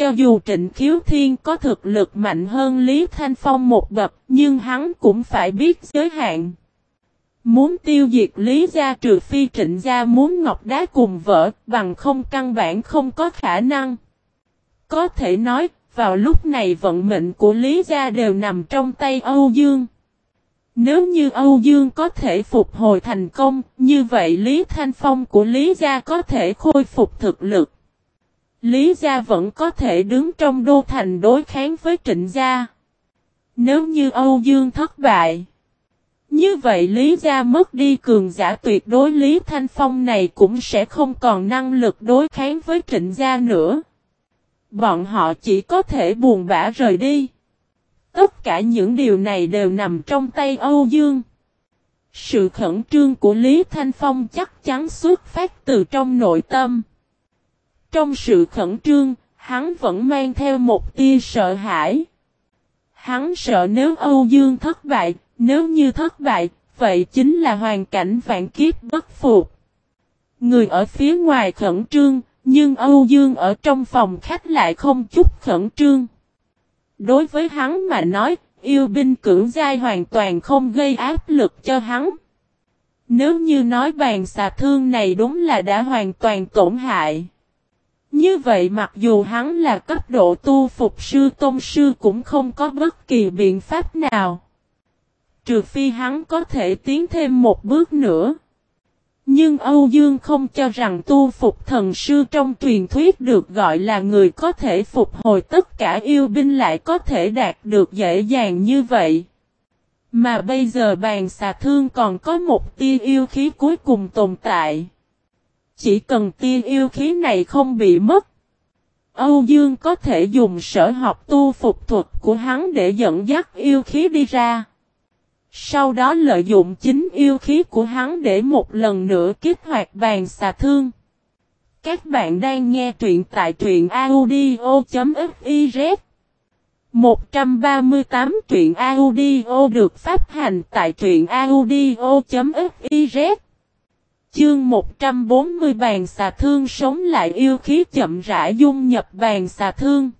Cho dù Trịnh Khiếu Thiên có thực lực mạnh hơn Lý Thanh Phong một bậc, nhưng hắn cũng phải biết giới hạn. Muốn tiêu diệt Lý gia trừ phi Trịnh gia muốn ngọc đá cùng vỡ, bằng không căn bản không có khả năng. Có thể nói, vào lúc này vận mệnh của Lý gia đều nằm trong tay Âu Dương. Nếu như Âu Dương có thể phục hồi thành công, như vậy Lý Thanh Phong của Lý gia có thể khôi phục thực lực. Lý gia vẫn có thể đứng trong đô thành đối kháng với trịnh gia. Nếu như Âu Dương thất bại. Như vậy Lý gia mất đi cường giả tuyệt đối Lý Thanh Phong này cũng sẽ không còn năng lực đối kháng với trịnh gia nữa. Bọn họ chỉ có thể buồn bã rời đi. Tất cả những điều này đều nằm trong tay Âu Dương. Sự khẩn trương của Lý Thanh Phong chắc chắn xuất phát từ trong nội tâm. Trong sự khẩn trương, hắn vẫn mang theo một tia sợ hãi. Hắn sợ nếu Âu Dương thất bại, nếu như thất bại, vậy chính là hoàn cảnh vạn kiếp bất phục. Người ở phía ngoài khẩn trương, nhưng Âu Dương ở trong phòng khách lại không chút khẩn trương. Đối với hắn mà nói, yêu binh cưỡng giai hoàn toàn không gây áp lực cho hắn. Nếu như nói bàn xà thương này đúng là đã hoàn toàn tổn hại. Như vậy mặc dù hắn là cấp độ tu phục sư, tôn sư cũng không có bất kỳ biện pháp nào. Trừ phi hắn có thể tiến thêm một bước nữa. Nhưng Âu Dương không cho rằng tu phục thần sư trong truyền thuyết được gọi là người có thể phục hồi tất cả yêu binh lại có thể đạt được dễ dàng như vậy. Mà bây giờ bàn xà thương còn có một tia yêu khí cuối cùng tồn tại. Chỉ cần tia yêu khí này không bị mất. Âu Dương có thể dùng sở học tu phục thuật của hắn để dẫn dắt yêu khí đi ra. Sau đó lợi dụng chính yêu khí của hắn để một lần nữa kích hoạt bàn xà thương. Các bạn đang nghe truyện tại truyện audio.fiz 138 truyện audio được phát hành tại truyện audio.fiz Chương 140 bàn xà thương sống lại yêu khí chậm rãi dung nhập bàn xà thương.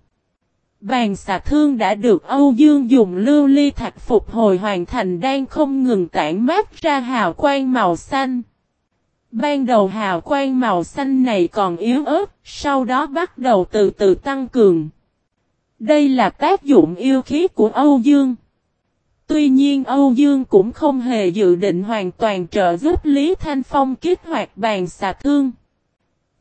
Bàn xà thương đã được Âu Dương dùng lưu ly thạch phục hồi hoàn thành đang không ngừng tản mát ra hào quang màu xanh. Ban đầu hào quang màu xanh này còn yếu ớt, sau đó bắt đầu từ từ tăng cường. Đây là tác dụng yêu khí của Âu Dương. Tuy nhiên Âu Dương cũng không hề dự định hoàn toàn trợ giúp Lý Thanh Phong kích hoạt bàn xà thương.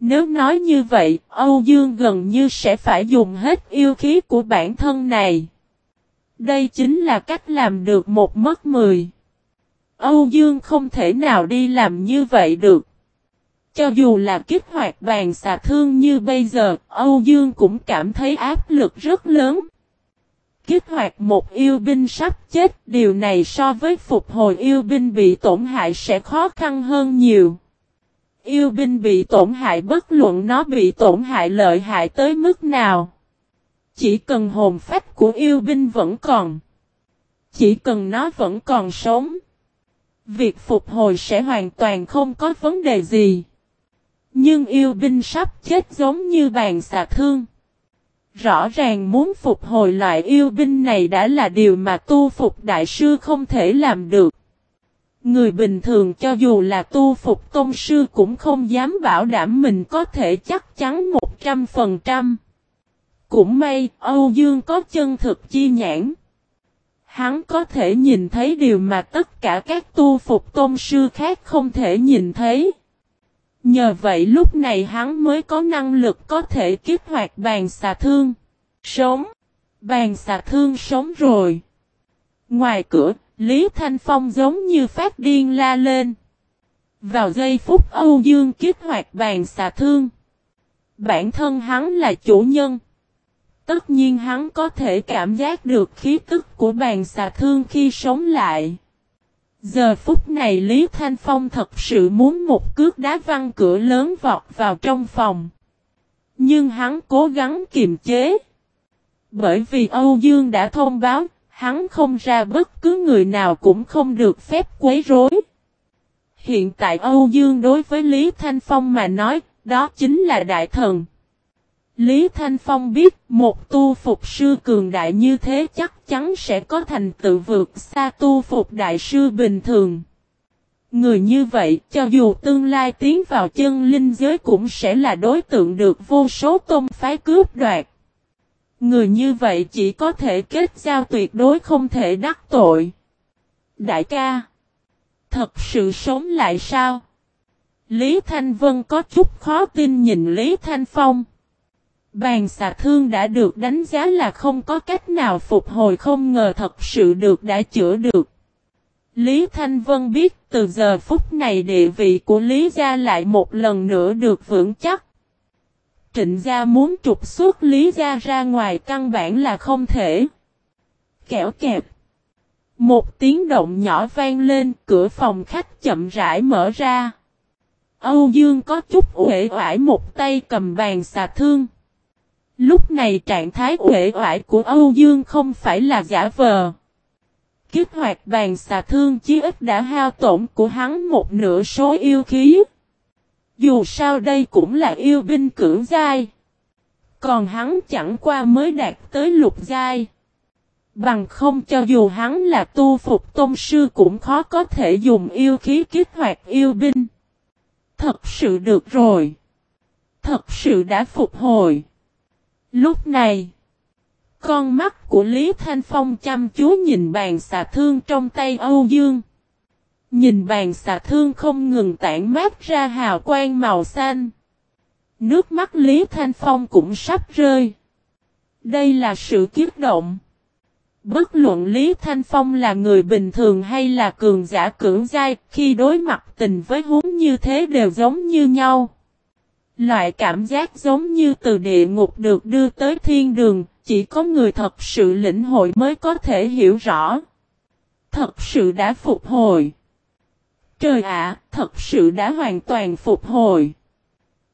Nếu nói như vậy, Âu Dương gần như sẽ phải dùng hết yêu khí của bản thân này. Đây chính là cách làm được một mất mười. Âu Dương không thể nào đi làm như vậy được. Cho dù là kích hoạt bàn xà thương như bây giờ, Âu Dương cũng cảm thấy áp lực rất lớn. Kích hoạt một yêu binh sắp chết, điều này so với phục hồi yêu binh bị tổn hại sẽ khó khăn hơn nhiều. Yêu binh bị tổn hại bất luận nó bị tổn hại lợi hại tới mức nào. Chỉ cần hồn phách của yêu binh vẫn còn. Chỉ cần nó vẫn còn sống. Việc phục hồi sẽ hoàn toàn không có vấn đề gì. Nhưng yêu binh sắp chết giống như bàn xà thương. Rõ ràng muốn phục hồi loại yêu binh này đã là điều mà tu phục đại sư không thể làm được. Người bình thường cho dù là tu phục tôn sư cũng không dám bảo đảm mình có thể chắc chắn 100%. Cũng may, Âu Dương có chân thực chi nhãn. Hắn có thể nhìn thấy điều mà tất cả các tu phục tôn sư khác không thể nhìn thấy. Nhờ vậy lúc này hắn mới có năng lực có thể kích hoạt bàn xà thương. Sống. Bàn xà thương sống rồi. Ngoài cửa, Lý Thanh Phong giống như phát điên la lên. Vào giây phút Âu Dương kích hoạt bàn xà thương. Bản thân hắn là chủ nhân. Tất nhiên hắn có thể cảm giác được khí tức của bàn xà thương khi sống lại. Giờ phút này Lý Thanh Phong thật sự muốn một cước đá văng cửa lớn vọt vào trong phòng. Nhưng hắn cố gắng kiềm chế. Bởi vì Âu Dương đã thông báo, hắn không ra bất cứ người nào cũng không được phép quấy rối. Hiện tại Âu Dương đối với Lý Thanh Phong mà nói, đó chính là đại thần. Lý Thanh Phong biết một tu phục sư cường đại như thế chắc chắn sẽ có thành tựu vượt xa tu phục đại sư bình thường. Người như vậy, cho dù tương lai tiến vào chân linh giới cũng sẽ là đối tượng được vô số tôn phái cướp đoạt. Người như vậy chỉ có thể kết giao tuyệt đối không thể đắc tội. Đại ca, thật sự sống lại sao? Lý Thanh Vân có chút khó tin nhìn Lý Thanh Phong. Bàn xà thương đã được đánh giá là không có cách nào phục hồi không ngờ thật sự được đã chữa được. Lý Thanh Vân biết từ giờ phút này địa vị của Lý Gia lại một lần nữa được vững chắc. Trịnh Gia muốn trục xuất Lý Gia ra ngoài căn bản là không thể. Kẻo kẹp. Một tiếng động nhỏ vang lên, cửa phòng khách chậm rãi mở ra. Âu Dương có chút uể oải một tay cầm bàn xà thương. Lúc này trạng thái uể oải của Âu Dương không phải là giả vờ. Kích hoạt bàn xà thương chí ít đã hao tổn của hắn một nửa số yêu khí. Dù sao đây cũng là yêu binh cưỡng giai. Còn hắn chẳng qua mới đạt tới lục giai. Bằng không cho dù hắn là tu phục tôn sư cũng khó có thể dùng yêu khí kích hoạt yêu binh. Thật sự được rồi. Thật sự đã phục hồi. Lúc này, con mắt của Lý Thanh Phong chăm chú nhìn bàn xà thương trong tay Âu Dương. Nhìn bàn xà thương không ngừng tản mát ra hào quang màu xanh. Nước mắt Lý Thanh Phong cũng sắp rơi. Đây là sự kiếp động. Bất luận Lý Thanh Phong là người bình thường hay là cường giả cưỡng giai, khi đối mặt tình với huống như thế đều giống như nhau. Loại cảm giác giống như từ địa ngục được đưa tới thiên đường, chỉ có người thật sự lĩnh hội mới có thể hiểu rõ. Thật sự đã phục hồi. Trời ạ, thật sự đã hoàn toàn phục hồi.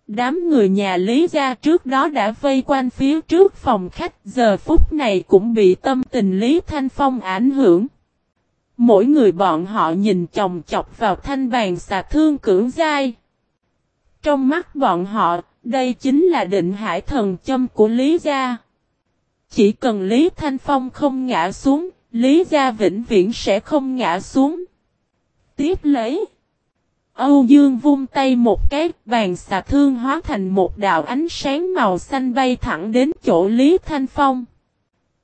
Đám người nhà Lý Gia trước đó đã vây quanh phía trước phòng khách giờ phút này cũng bị tâm tình Lý Thanh Phong ảnh hưởng. Mỗi người bọn họ nhìn chồng chọc vào thanh bàn xà thương cưỡng dai. Trong mắt bọn họ, đây chính là định hải thần châm của Lý Gia. Chỉ cần Lý Thanh Phong không ngã xuống, Lý Gia vĩnh viễn sẽ không ngã xuống. Tiếp lấy. Âu Dương vung tay một cái, bàn xà thương hóa thành một đạo ánh sáng màu xanh bay thẳng đến chỗ Lý Thanh Phong.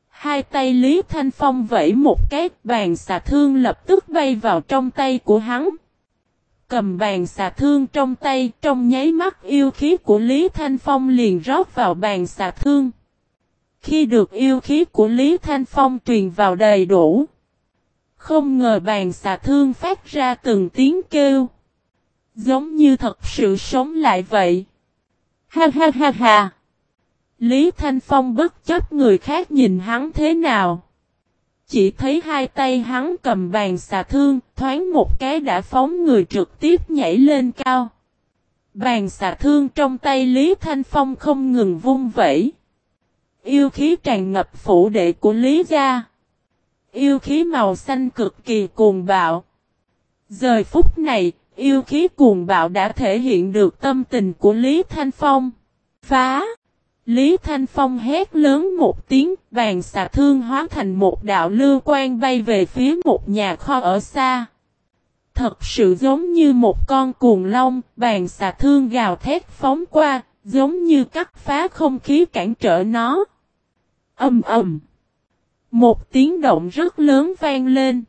Hai tay Lý Thanh Phong vẫy một cái, bàn xà thương lập tức bay vào trong tay của hắn. Cầm bàn xà thương trong tay, trong nháy mắt yêu khí của Lý Thanh Phong liền rót vào bàn xà thương. Khi được yêu khí của Lý Thanh Phong truyền vào đầy đủ. Không ngờ bàn xà thương phát ra từng tiếng kêu. Giống như thật sự sống lại vậy. Ha ha ha ha. Lý Thanh Phong bất chấp người khác nhìn hắn thế nào. Chỉ thấy hai tay hắn cầm bàn xà thương, thoáng một cái đã phóng người trực tiếp nhảy lên cao. Bàn xà thương trong tay Lý Thanh Phong không ngừng vung vẩy. Yêu khí tràn ngập phủ đệ của Lý Gia. Yêu khí màu xanh cực kỳ cuồng bạo. Giờ phút này, yêu khí cuồng bạo đã thể hiện được tâm tình của Lý Thanh Phong. Phá! Lý Thanh Phong hét lớn một tiếng, Bàn xà thương hóa thành một đạo lưu quan bay về phía một nhà kho ở xa. Thật sự giống như một con cuồng long, Bàn xà thương gào thét phóng qua, giống như cắt phá không khí cản trở nó. Âm ầm. Một tiếng động rất lớn vang lên.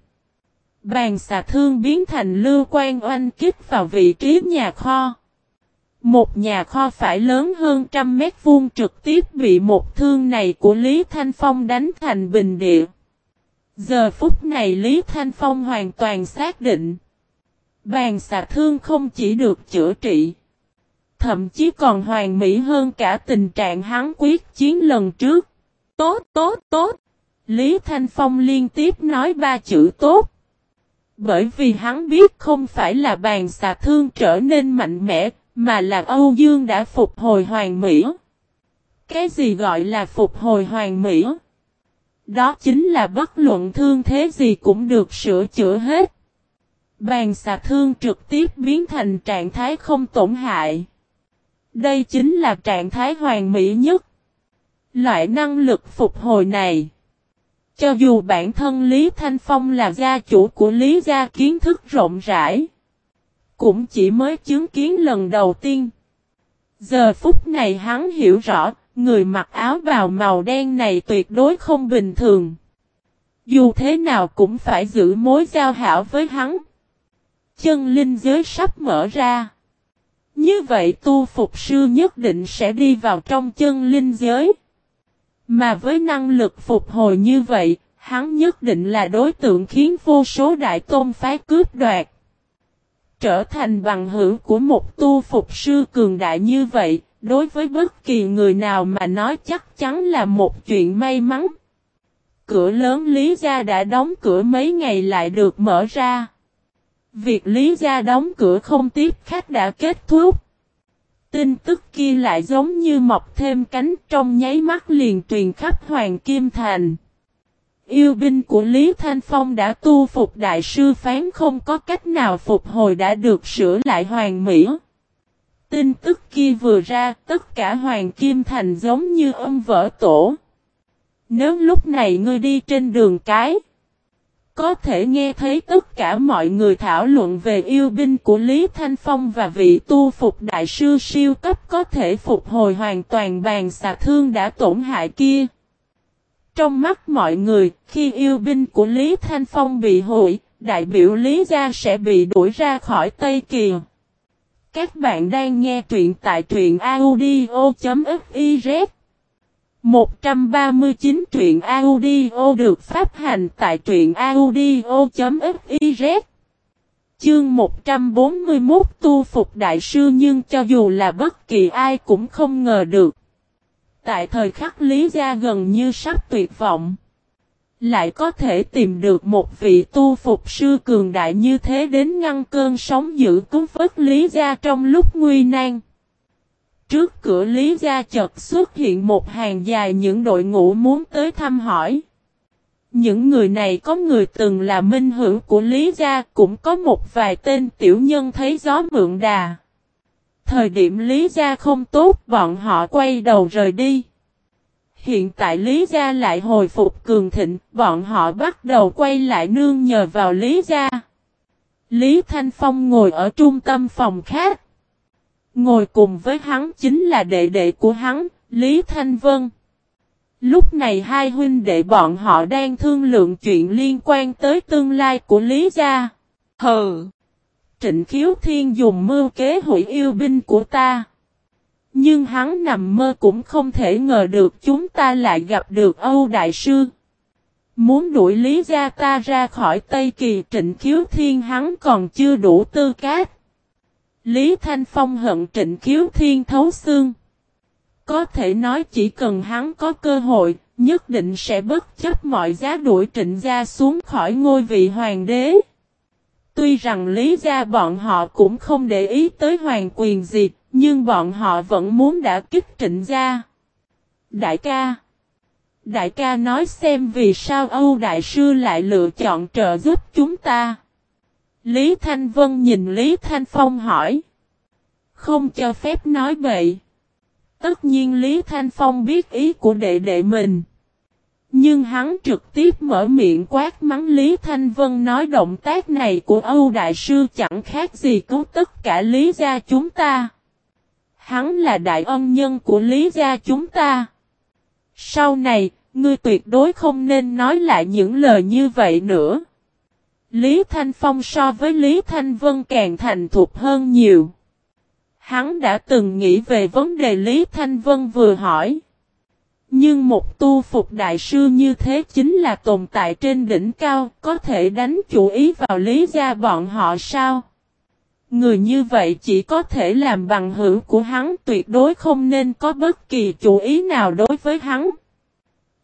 Bàn xà thương biến thành lưu quan oanh kích vào vị trí nhà kho. Một nhà kho phải lớn hơn trăm mét vuông trực tiếp bị một thương này của Lý Thanh Phong đánh thành bình địa. Giờ phút này Lý Thanh Phong hoàn toàn xác định. Bàn xà thương không chỉ được chữa trị. Thậm chí còn hoàn mỹ hơn cả tình trạng hắn quyết chiến lần trước. Tốt, tốt, tốt. Lý Thanh Phong liên tiếp nói ba chữ tốt. Bởi vì hắn biết không phải là bàn xà thương trở nên mạnh mẽ, mà là Âu Dương đã phục hồi hoàn mỹ. Cái gì gọi là phục hồi hoàn mỹ? Đó chính là bất luận thương thế gì cũng được sửa chữa hết. Bàn xà thương trực tiếp biến thành trạng thái không tổn hại. Đây chính là trạng thái hoàn mỹ nhất. Loại năng lực phục hồi này. Cho dù bản thân Lý Thanh Phong là gia chủ của Lý gia kiến thức rộng rãi. Cũng chỉ mới chứng kiến lần đầu tiên. Giờ phút này hắn hiểu rõ, người mặc áo bào màu đen này tuyệt đối không bình thường. Dù thế nào cũng phải giữ mối giao hảo với hắn. Chân linh giới sắp mở ra. Như vậy tu phục sư nhất định sẽ đi vào trong chân linh giới. Mà với năng lực phục hồi như vậy, hắn nhất định là đối tượng khiến vô số đại tôn phái cướp đoạt. Trở thành bằng hữu của một tu phục sư cường đại như vậy, đối với bất kỳ người nào mà nói chắc chắn là một chuyện may mắn. Cửa lớn Lý Gia đã đóng cửa mấy ngày lại được mở ra. Việc Lý Gia đóng cửa không tiếp khách đã kết thúc. Tin tức kia lại giống như mọc thêm cánh trong nháy mắt liền truyền khắp Hoàng Kim Thành. Yêu binh của Lý Thanh Phong đã tu phục đại sư phán không có cách nào phục hồi đã được sửa lại hoàn mỹ. Tin tức kia vừa ra, tất cả Hoàng Kim Thành giống như âm vỡ tổ. Nếu lúc này ngươi đi trên đường cái, có thể nghe thấy tất cả mọi người thảo luận về yêu binh của Lý Thanh Phong và vị tu phục đại sư siêu cấp có thể phục hồi hoàn toàn bàn xà thương đã tổn hại kia. Trong mắt mọi người, khi yêu binh của Lý Thanh Phong bị hội, đại biểu Lý Gia sẽ bị đuổi ra khỏi Tây kiều Các bạn đang nghe truyện tại truyện audio.fiz 139 truyện audio được phát hành tại truyện audio.fiz Chương 141 tu phục đại sư nhưng cho dù là bất kỳ ai cũng không ngờ được. Tại thời khắc Lý Gia gần như sắp tuyệt vọng. Lại có thể tìm được một vị tu phục sư cường đại như thế đến ngăn cơn sóng giữ cứu vớt Lý Gia trong lúc nguy nan. Trước cửa Lý Gia chợt xuất hiện một hàng dài những đội ngũ muốn tới thăm hỏi. Những người này có người từng là minh hữu của Lý Gia, cũng có một vài tên tiểu nhân thấy gió mượn đà. Thời điểm Lý Gia không tốt bọn họ quay đầu rời đi. Hiện tại Lý Gia lại hồi phục cường thịnh, bọn họ bắt đầu quay lại nương nhờ vào Lý Gia. Lý Thanh Phong ngồi ở trung tâm phòng khác. Ngồi cùng với hắn chính là đệ đệ của hắn, Lý Thanh Vân. Lúc này hai huynh đệ bọn họ đang thương lượng chuyện liên quan tới tương lai của Lý Gia. Hờ! Trịnh Khiếu Thiên dùng mưu kế hủy yêu binh của ta. Nhưng hắn nằm mơ cũng không thể ngờ được chúng ta lại gặp được Âu Đại Sư. Muốn đuổi Lý Gia ta ra khỏi Tây Kỳ Trịnh Khiếu Thiên hắn còn chưa đủ tư cách. Lý Thanh Phong hận Trịnh Khiếu Thiên thấu xương. Có thể nói chỉ cần hắn có cơ hội, nhất định sẽ bất chấp mọi giá đuổi trịnh gia xuống khỏi ngôi vị hoàng đế. Tuy rằng lý gia bọn họ cũng không để ý tới hoàng quyền gì, nhưng bọn họ vẫn muốn đã kích trịnh gia. Đại ca Đại ca nói xem vì sao Âu Đại Sư lại lựa chọn trợ giúp chúng ta. Lý Thanh Vân nhìn Lý Thanh Phong hỏi. Không cho phép nói vậy. Tất nhiên Lý Thanh Phong biết ý của đệ đệ mình. Nhưng hắn trực tiếp mở miệng quát mắng Lý Thanh Vân nói động tác này của Âu Đại Sư chẳng khác gì cứu tất cả Lý gia chúng ta. Hắn là đại ân nhân của Lý gia chúng ta. Sau này, ngươi tuyệt đối không nên nói lại những lời như vậy nữa. Lý Thanh Phong so với Lý Thanh Vân càng thành thục hơn nhiều. Hắn đã từng nghĩ về vấn đề Lý Thanh Vân vừa hỏi. Nhưng một tu phục đại sư như thế chính là tồn tại trên đỉnh cao, có thể đánh chủ ý vào lý gia bọn họ sao? Người như vậy chỉ có thể làm bằng hữu của hắn tuyệt đối không nên có bất kỳ chủ ý nào đối với hắn.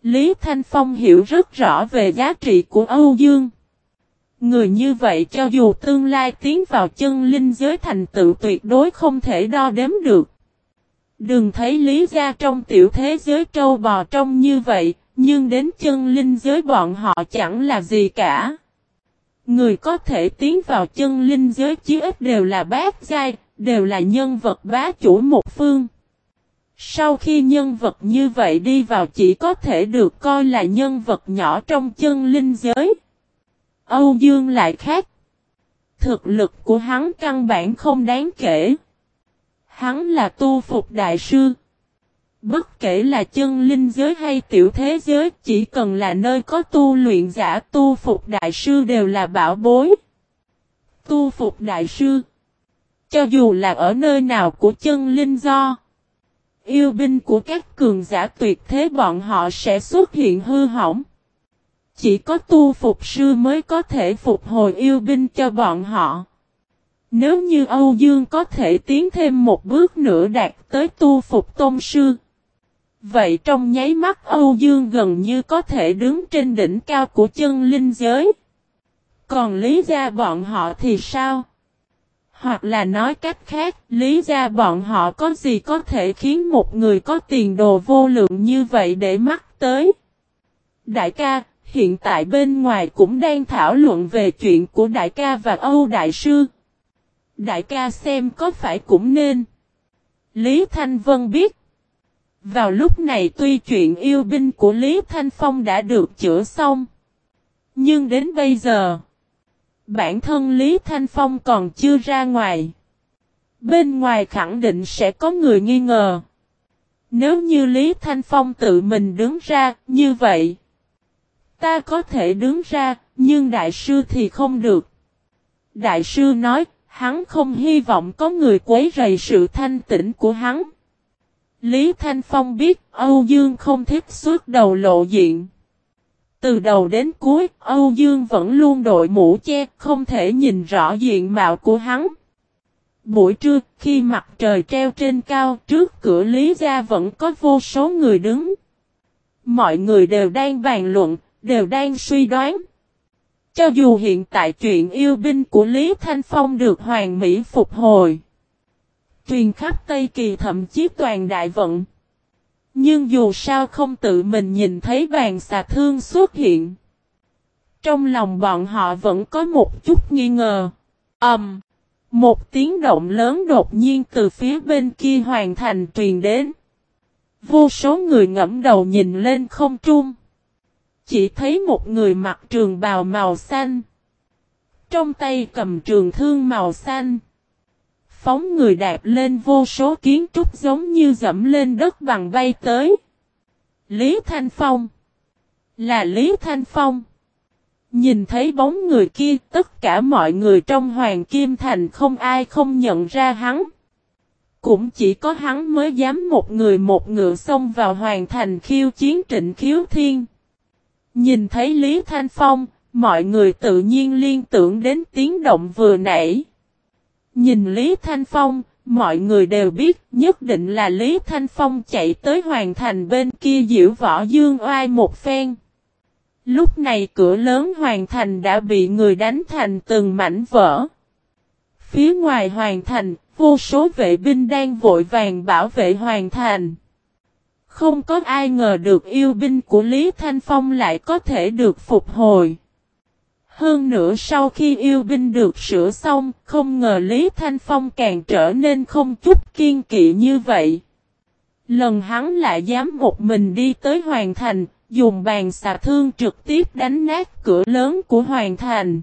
Lý Thanh Phong hiểu rất rõ về giá trị của Âu Dương. Người như vậy cho dù tương lai tiến vào chân linh giới thành tựu tuyệt đối không thể đo đếm được. Đừng thấy lý gia trong tiểu thế giới trâu bò trông như vậy, nhưng đến chân linh giới bọn họ chẳng là gì cả. Người có thể tiến vào chân linh giới chí ít đều là bát giai, đều là nhân vật bá chủ một phương. Sau khi nhân vật như vậy đi vào chỉ có thể được coi là nhân vật nhỏ trong chân linh giới. Âu Dương lại khác. Thực lực của hắn căn bản không đáng kể. Hắn là tu phục đại sư. Bất kể là chân linh giới hay tiểu thế giới, chỉ cần là nơi có tu luyện giả tu phục đại sư đều là bảo bối. Tu phục đại sư. Cho dù là ở nơi nào của chân linh do. Yêu binh của các cường giả tuyệt thế bọn họ sẽ xuất hiện hư hỏng. Chỉ có tu phục sư mới có thể phục hồi yêu binh cho bọn họ. Nếu như Âu Dương có thể tiến thêm một bước nữa đạt tới tu phục tôn sư. Vậy trong nháy mắt Âu Dương gần như có thể đứng trên đỉnh cao của chân linh giới. Còn lý gia bọn họ thì sao? Hoặc là nói cách khác, lý gia bọn họ có gì có thể khiến một người có tiền đồ vô lượng như vậy để mắc tới? Đại ca, hiện tại bên ngoài cũng đang thảo luận về chuyện của đại ca và Âu Đại Sư. Đại ca xem có phải cũng nên. Lý Thanh Vân biết. Vào lúc này tuy chuyện yêu binh của Lý Thanh Phong đã được chữa xong. Nhưng đến bây giờ, bản thân Lý Thanh Phong còn chưa ra ngoài. Bên ngoài khẳng định sẽ có người nghi ngờ. Nếu như Lý Thanh Phong tự mình đứng ra, như vậy. Ta có thể đứng ra, nhưng đại sư thì không được. Đại sư nói, hắn không hy vọng có người quấy rầy sự thanh tĩnh của hắn. Lý Thanh Phong biết Âu Dương không thích suốt đầu lộ diện. Từ đầu đến cuối, Âu Dương vẫn luôn đội mũ che, không thể nhìn rõ diện mạo của hắn. Buổi trưa, khi mặt trời treo trên cao, trước cửa Lý Gia vẫn có vô số người đứng. Mọi người đều đang bàn luận, đều đang suy đoán. Cho dù hiện tại chuyện yêu binh của Lý Thanh Phong được hoàn mỹ phục hồi. Truyền khắp Tây Kỳ thậm chí toàn đại vận. Nhưng dù sao không tự mình nhìn thấy bàn xà thương xuất hiện. Trong lòng bọn họ vẫn có một chút nghi ngờ. Ẩm. Um, một tiếng động lớn đột nhiên từ phía bên kia hoàn thành truyền đến. Vô số người ngẫm đầu nhìn lên không trung. Chỉ thấy một người mặc trường bào màu xanh. Trong tay cầm trường thương màu xanh. Phóng người đạp lên vô số kiến trúc giống như dẫm lên đất bằng bay tới. Lý Thanh Phong. Là Lý Thanh Phong. Nhìn thấy bóng người kia, tất cả mọi người trong Hoàng Kim Thành không ai không nhận ra hắn. Cũng chỉ có hắn mới dám một người một ngựa xông vào Hoàng Thành khiêu chiến trịnh khiếu thiên. Nhìn thấy Lý Thanh Phong, mọi người tự nhiên liên tưởng đến tiếng động vừa nãy. Nhìn Lý Thanh Phong, mọi người đều biết nhất định là Lý Thanh Phong chạy tới hoàn thành bên kia diễu võ dương oai một phen. Lúc này cửa lớn hoàn thành đã bị người đánh thành từng mảnh vỡ. Phía ngoài hoàn thành, vô số vệ binh đang vội vàng bảo vệ hoàn thành. Không có ai ngờ được yêu binh của Lý Thanh Phong lại có thể được phục hồi. Hơn nữa sau khi yêu binh được sửa xong, không ngờ Lý Thanh Phong càng trở nên không chút kiên kỵ như vậy. Lần hắn lại dám một mình đi tới Hoàng Thành, dùng bàn xà thương trực tiếp đánh nát cửa lớn của Hoàng Thành.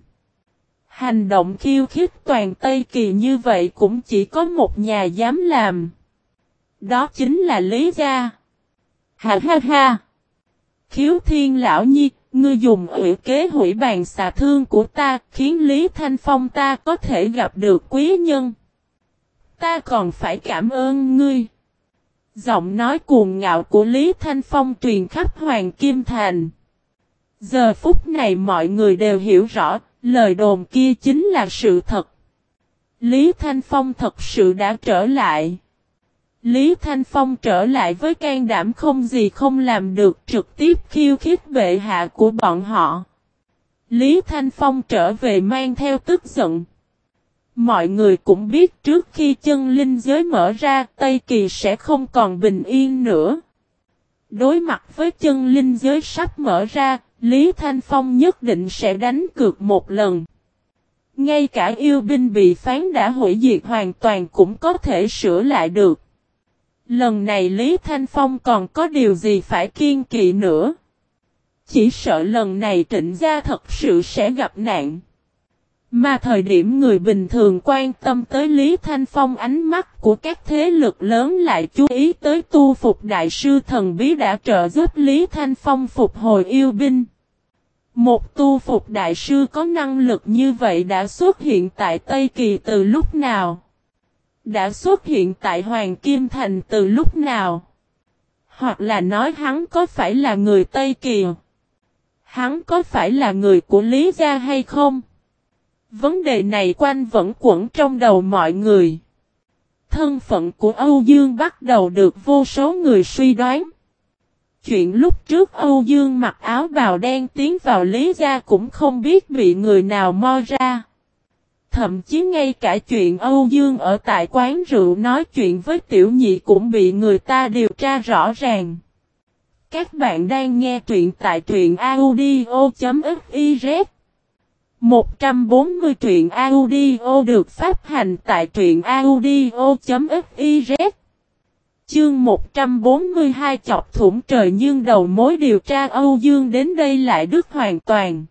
Hành động khiêu khích toàn Tây Kỳ như vậy cũng chỉ có một nhà dám làm. Đó chính là Lý Gia. Ha ha ha! Khiếu thiên lão nhi, Ngươi dùng ủy kế hủy bàn xà thương của ta, khiến Lý Thanh Phong ta có thể gặp được quý nhân. Ta còn phải cảm ơn ngươi. Giọng nói cuồng ngạo của Lý Thanh Phong truyền khắp Hoàng Kim Thành. Giờ phút này mọi người đều hiểu rõ, lời đồn kia chính là sự thật. Lý Thanh Phong thật sự đã trở lại. Lý Thanh Phong trở lại với can đảm không gì không làm được trực tiếp khiêu khích bệ hạ của bọn họ. Lý Thanh Phong trở về mang theo tức giận. Mọi người cũng biết trước khi chân linh giới mở ra Tây Kỳ sẽ không còn bình yên nữa. Đối mặt với chân linh giới sắp mở ra, Lý Thanh Phong nhất định sẽ đánh cược một lần. Ngay cả yêu binh bị phán đã hủy diệt hoàn toàn cũng có thể sửa lại được. Lần này Lý Thanh Phong còn có điều gì phải kiên kỵ nữa. Chỉ sợ lần này trịnh gia thật sự sẽ gặp nạn. Mà thời điểm người bình thường quan tâm tới Lý Thanh Phong ánh mắt của các thế lực lớn lại chú ý tới tu phục đại sư thần bí đã trợ giúp Lý Thanh Phong phục hồi yêu binh. Một tu phục đại sư có năng lực như vậy đã xuất hiện tại Tây Kỳ từ lúc nào? Đã xuất hiện tại Hoàng Kim Thành từ lúc nào? Hoặc là nói hắn có phải là người Tây Kiều? Hắn có phải là người của Lý Gia hay không? Vấn đề này quanh vẫn quẩn trong đầu mọi người. Thân phận của Âu Dương bắt đầu được vô số người suy đoán. Chuyện lúc trước Âu Dương mặc áo bào đen tiến vào Lý Gia cũng không biết bị người nào mo ra. Thậm chí ngay cả chuyện Âu Dương ở tại quán rượu nói chuyện với tiểu nhị cũng bị người ta điều tra rõ ràng. Các bạn đang nghe truyện tại truyện audio.fiz 140 truyện audio được phát hành tại truyện audio.fiz Chương 142 chọc thủng trời nhưng đầu mối điều tra Âu Dương đến đây lại đứt hoàn toàn.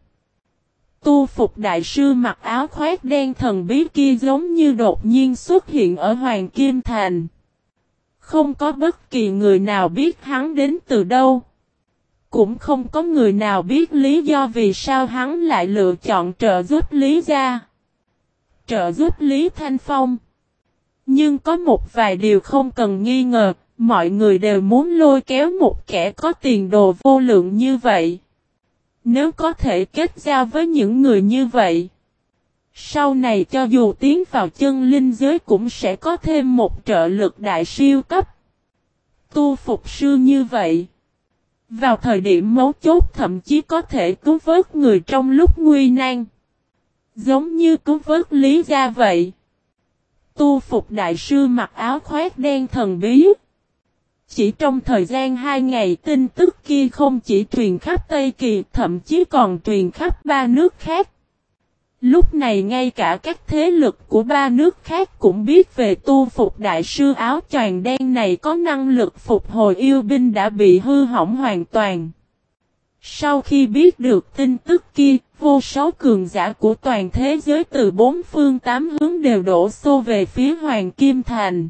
Tu phục đại sư mặc áo khoác đen thần bí kia giống như đột nhiên xuất hiện ở Hoàng Kim Thành. Không có bất kỳ người nào biết hắn đến từ đâu. Cũng không có người nào biết lý do vì sao hắn lại lựa chọn trợ giúp Lý gia. Trợ giúp Lý Thanh Phong. Nhưng có một vài điều không cần nghi ngờ, mọi người đều muốn lôi kéo một kẻ có tiền đồ vô lượng như vậy. Nếu có thể kết giao với những người như vậy, sau này cho dù tiến vào chân linh giới cũng sẽ có thêm một trợ lực đại siêu cấp. Tu phục sư như vậy. Vào thời điểm mấu chốt thậm chí có thể cứu vớt người trong lúc nguy nan. Giống như cứu vớt lý gia vậy. Tu phục đại sư mặc áo khoác đen thần bí. Chỉ trong thời gian hai ngày tin tức kia không chỉ truyền khắp Tây Kỳ thậm chí còn truyền khắp ba nước khác. Lúc này ngay cả các thế lực của ba nước khác cũng biết về tu phục đại sư áo choàng đen này có năng lực phục hồi yêu binh đã bị hư hỏng hoàn toàn. Sau khi biết được tin tức kia, vô số cường giả của toàn thế giới từ bốn phương tám hướng đều đổ xô về phía Hoàng Kim Thành.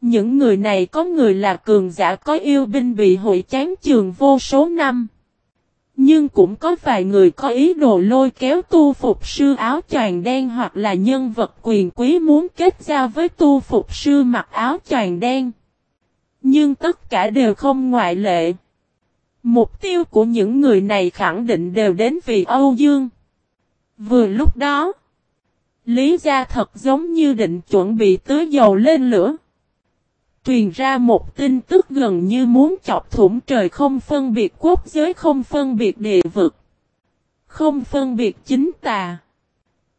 Những người này có người là cường giả có yêu binh bị hội chán trường vô số năm. Nhưng cũng có vài người có ý đồ lôi kéo tu phục sư áo choàng đen hoặc là nhân vật quyền quý muốn kết giao với tu phục sư mặc áo choàng đen. Nhưng tất cả đều không ngoại lệ. Mục tiêu của những người này khẳng định đều đến vì Âu Dương. Vừa lúc đó, Lý Gia thật giống như định chuẩn bị tưới dầu lên lửa truyền ra một tin tức gần như muốn chọc thủng trời không phân biệt quốc giới, không phân biệt địa vực. Không phân biệt chính tà.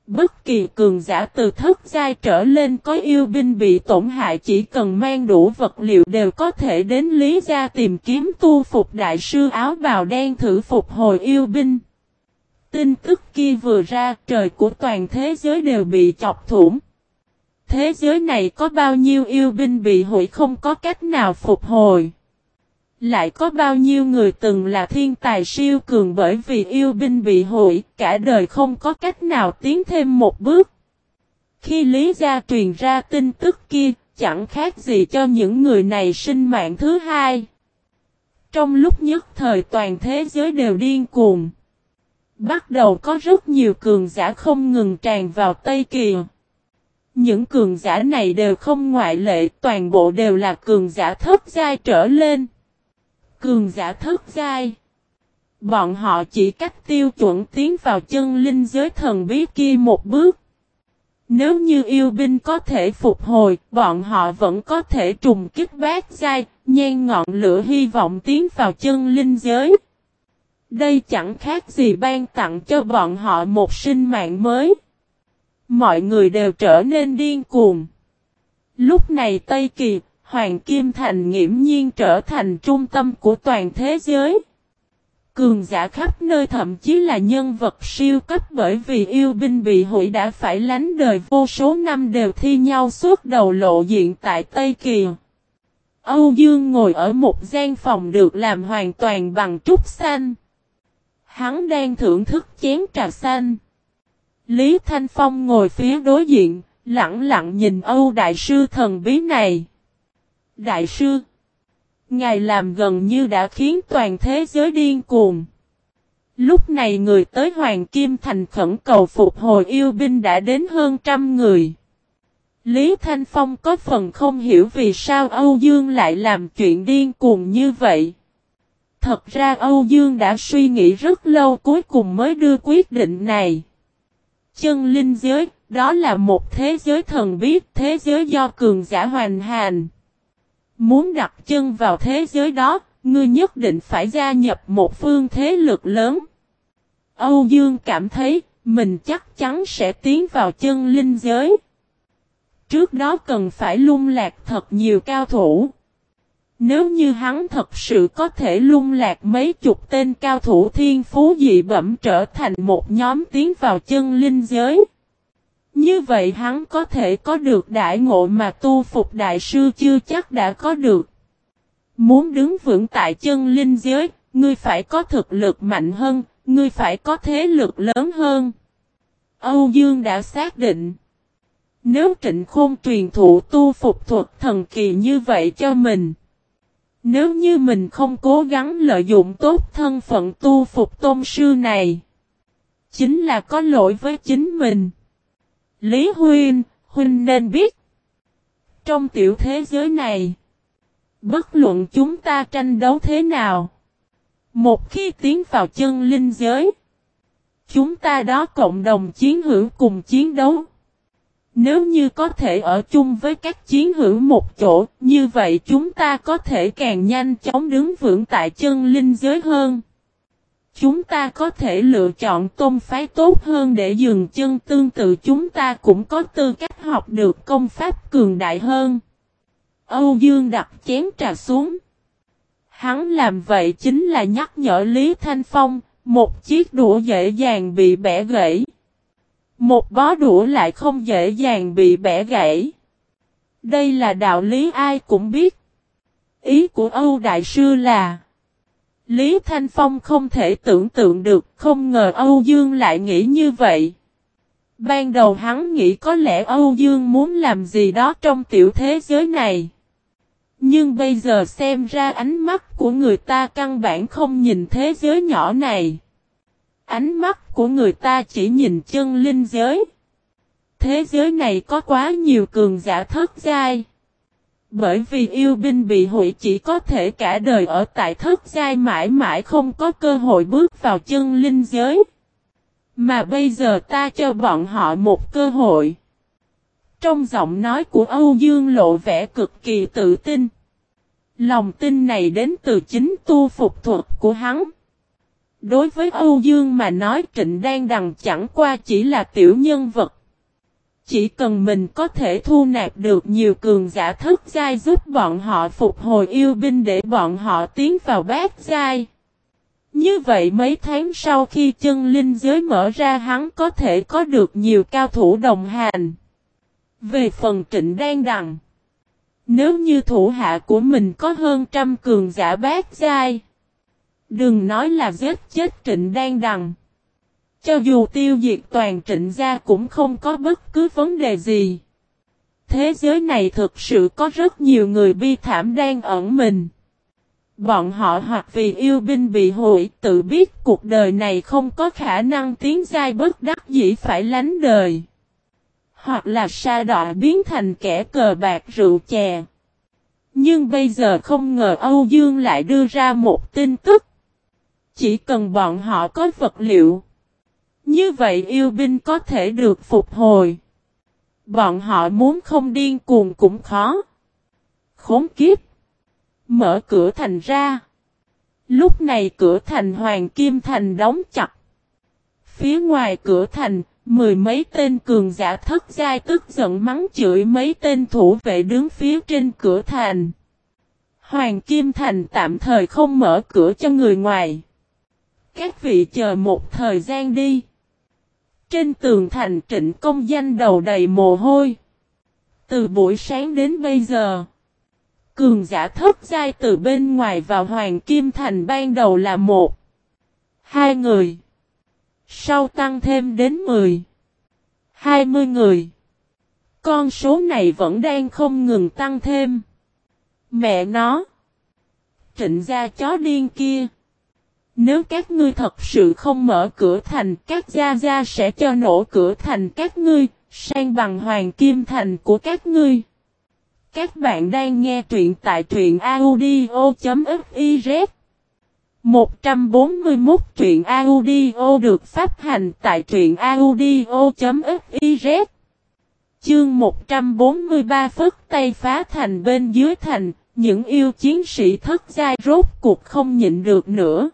Bất kỳ cường giả từ thất giai trở lên có yêu binh bị tổn hại, chỉ cần mang đủ vật liệu đều có thể đến Lý Gia tìm kiếm tu phục đại sư áo bào đen thử phục hồi yêu binh. Tin tức kia vừa ra, trời của toàn thế giới đều bị chọc thủng. Thế giới này có bao nhiêu yêu binh bị hủy không có cách nào phục hồi. Lại có bao nhiêu người từng là thiên tài siêu cường bởi vì yêu binh bị hủy, cả đời không có cách nào tiến thêm một bước. Khi Lý Gia truyền ra tin tức kia, chẳng khác gì cho những người này sinh mạng thứ hai. Trong lúc nhất thời toàn thế giới đều điên cuồng. Bắt đầu có rất nhiều cường giả không ngừng tràn vào Tây Kỳ. Những cường giả này đều không ngoại lệ, toàn bộ đều là cường giả thấp giai trở lên. Cường giả thất giai. Bọn họ chỉ cách tiêu chuẩn tiến vào chân linh giới thần bí kia một bước. Nếu như yêu binh có thể phục hồi, bọn họ vẫn có thể trùng kích bát giai, nhen ngọn lửa hy vọng tiến vào chân linh giới. Đây chẳng khác gì ban tặng cho bọn họ một sinh mạng mới. Mọi người đều trở nên điên cuồng. Lúc này Tây Kỳ, Hoàng Kim Thành nghiễm nhiên trở thành trung tâm của toàn thế giới. Cường giả khắp nơi thậm chí là nhân vật siêu cấp bởi vì yêu binh bị hủy đã phải lánh đời vô số năm đều thi nhau suốt đầu lộ diện tại Tây Kỳ. Âu Dương ngồi ở một gian phòng được làm hoàn toàn bằng trúc xanh. Hắn đang thưởng thức chén trà xanh. Lý Thanh Phong ngồi phía đối diện, lặng lặng nhìn Âu Đại sư thần bí này. Đại sư Ngài làm gần như đã khiến toàn thế giới điên cuồng. Lúc này người tới Hoàng Kim Thành khẩn cầu phục hồi yêu binh đã đến hơn trăm người. Lý Thanh Phong có phần không hiểu vì sao Âu Dương lại làm chuyện điên cuồng như vậy. Thật ra Âu Dương đã suy nghĩ rất lâu cuối cùng mới đưa quyết định này. Chân linh giới, đó là một thế giới thần bí, thế giới do cường giả hoàn hành. Muốn đặt chân vào thế giới đó, ngươi nhất định phải gia nhập một phương thế lực lớn. Âu Dương cảm thấy, mình chắc chắn sẽ tiến vào chân linh giới. Trước đó cần phải lung lạc thật nhiều cao thủ. Nếu như hắn thật sự có thể lung lạc mấy chục tên cao thủ thiên phú dị bẩm trở thành một nhóm tiến vào chân linh giới. Như vậy hắn có thể có được đại ngộ mà tu phục đại sư chưa chắc đã có được. Muốn đứng vững tại chân linh giới, ngươi phải có thực lực mạnh hơn, ngươi phải có thế lực lớn hơn. Âu Dương đã xác định. Nếu trịnh khôn truyền thụ tu phục thuật thần kỳ như vậy cho mình. Nếu như mình không cố gắng lợi dụng tốt thân phận tu phục tôn sư này. Chính là có lỗi với chính mình. Lý Huynh, Huynh nên biết. Trong tiểu thế giới này, bất luận chúng ta tranh đấu thế nào, một khi tiến vào chân linh giới, chúng ta đó cộng đồng chiến hữu cùng chiến đấu. Nếu như có thể ở chung với các chiến hữu một chỗ, như vậy chúng ta có thể càng nhanh chóng đứng vững tại chân linh giới hơn. Chúng ta có thể lựa chọn tôn phái tốt hơn để dừng chân tương tự chúng ta cũng có tư cách học được công pháp cường đại hơn. Âu Dương đặt chén trà xuống. Hắn làm vậy chính là nhắc nhở Lý Thanh Phong, một chiếc đũa dễ dàng bị bẻ gãy. Một bó đũa lại không dễ dàng bị bẻ gãy. Đây là đạo lý ai cũng biết. Ý của Âu Đại Sư là Lý Thanh Phong không thể tưởng tượng được, không ngờ Âu Dương lại nghĩ như vậy. Ban đầu hắn nghĩ có lẽ Âu Dương muốn làm gì đó trong tiểu thế giới này. Nhưng bây giờ xem ra ánh mắt của người ta căn bản không nhìn thế giới nhỏ này. Ánh mắt của người ta chỉ nhìn chân linh giới. Thế giới này có quá nhiều cường giả thất giai. Bởi vì yêu binh bị hủy chỉ có thể cả đời ở tại thất giai mãi mãi không có cơ hội bước vào chân linh giới. Mà bây giờ ta cho bọn họ một cơ hội. Trong giọng nói của Âu Dương lộ vẻ cực kỳ tự tin. Lòng tin này đến từ chính tu phục thuật của hắn. Đối với Âu Dương mà nói Trịnh Đan Đằng chẳng qua chỉ là tiểu nhân vật. Chỉ cần mình có thể thu nạp được nhiều cường giả thức giai giúp bọn họ phục hồi yêu binh để bọn họ tiến vào bát giai. Như vậy mấy tháng sau khi chân linh giới mở ra hắn có thể có được nhiều cao thủ đồng hành. Về phần trịnh đan đằng. Nếu như thủ hạ của mình có hơn trăm cường giả bát giai. Đừng nói là giết chết trịnh đan đằng. Cho dù tiêu diệt toàn trịnh gia cũng không có bất cứ vấn đề gì. Thế giới này thực sự có rất nhiều người bi thảm đang ẩn mình. Bọn họ hoặc vì yêu binh bị hủy, tự biết cuộc đời này không có khả năng tiến giai bất đắc dĩ phải lánh đời. Hoặc là sa đọa biến thành kẻ cờ bạc rượu chè. Nhưng bây giờ không ngờ Âu Dương lại đưa ra một tin tức. Chỉ cần bọn họ có vật liệu. Như vậy yêu binh có thể được phục hồi. Bọn họ muốn không điên cuồng cũng khó. Khốn kiếp. Mở cửa thành ra. Lúc này cửa thành Hoàng Kim Thành đóng chặt. Phía ngoài cửa thành, mười mấy tên cường giả thất giai tức giận mắng chửi mấy tên thủ vệ đứng phía trên cửa thành. Hoàng Kim Thành tạm thời không mở cửa cho người ngoài. Các vị chờ một thời gian đi. Trên tường thành trịnh công danh đầu đầy mồ hôi. Từ buổi sáng đến bây giờ. Cường giả thất giai từ bên ngoài vào Hoàng Kim Thành ban đầu là một. Hai người. Sau tăng thêm đến 10. 20 người. Con số này vẫn đang không ngừng tăng thêm. Mẹ nó. Trịnh gia chó điên kia. Nếu các ngươi thật sự không mở cửa thành, các gia gia sẽ cho nổ cửa thành các ngươi, sang bằng hoàng kim thành của các ngươi. Các bạn đang nghe truyện tại truyện audio.fiz 141 truyện audio được phát hành tại truyện audio.fiz Chương 143 Phất Tây phá thành bên dưới thành, những yêu chiến sĩ thất giai rốt cuộc không nhịn được nữa.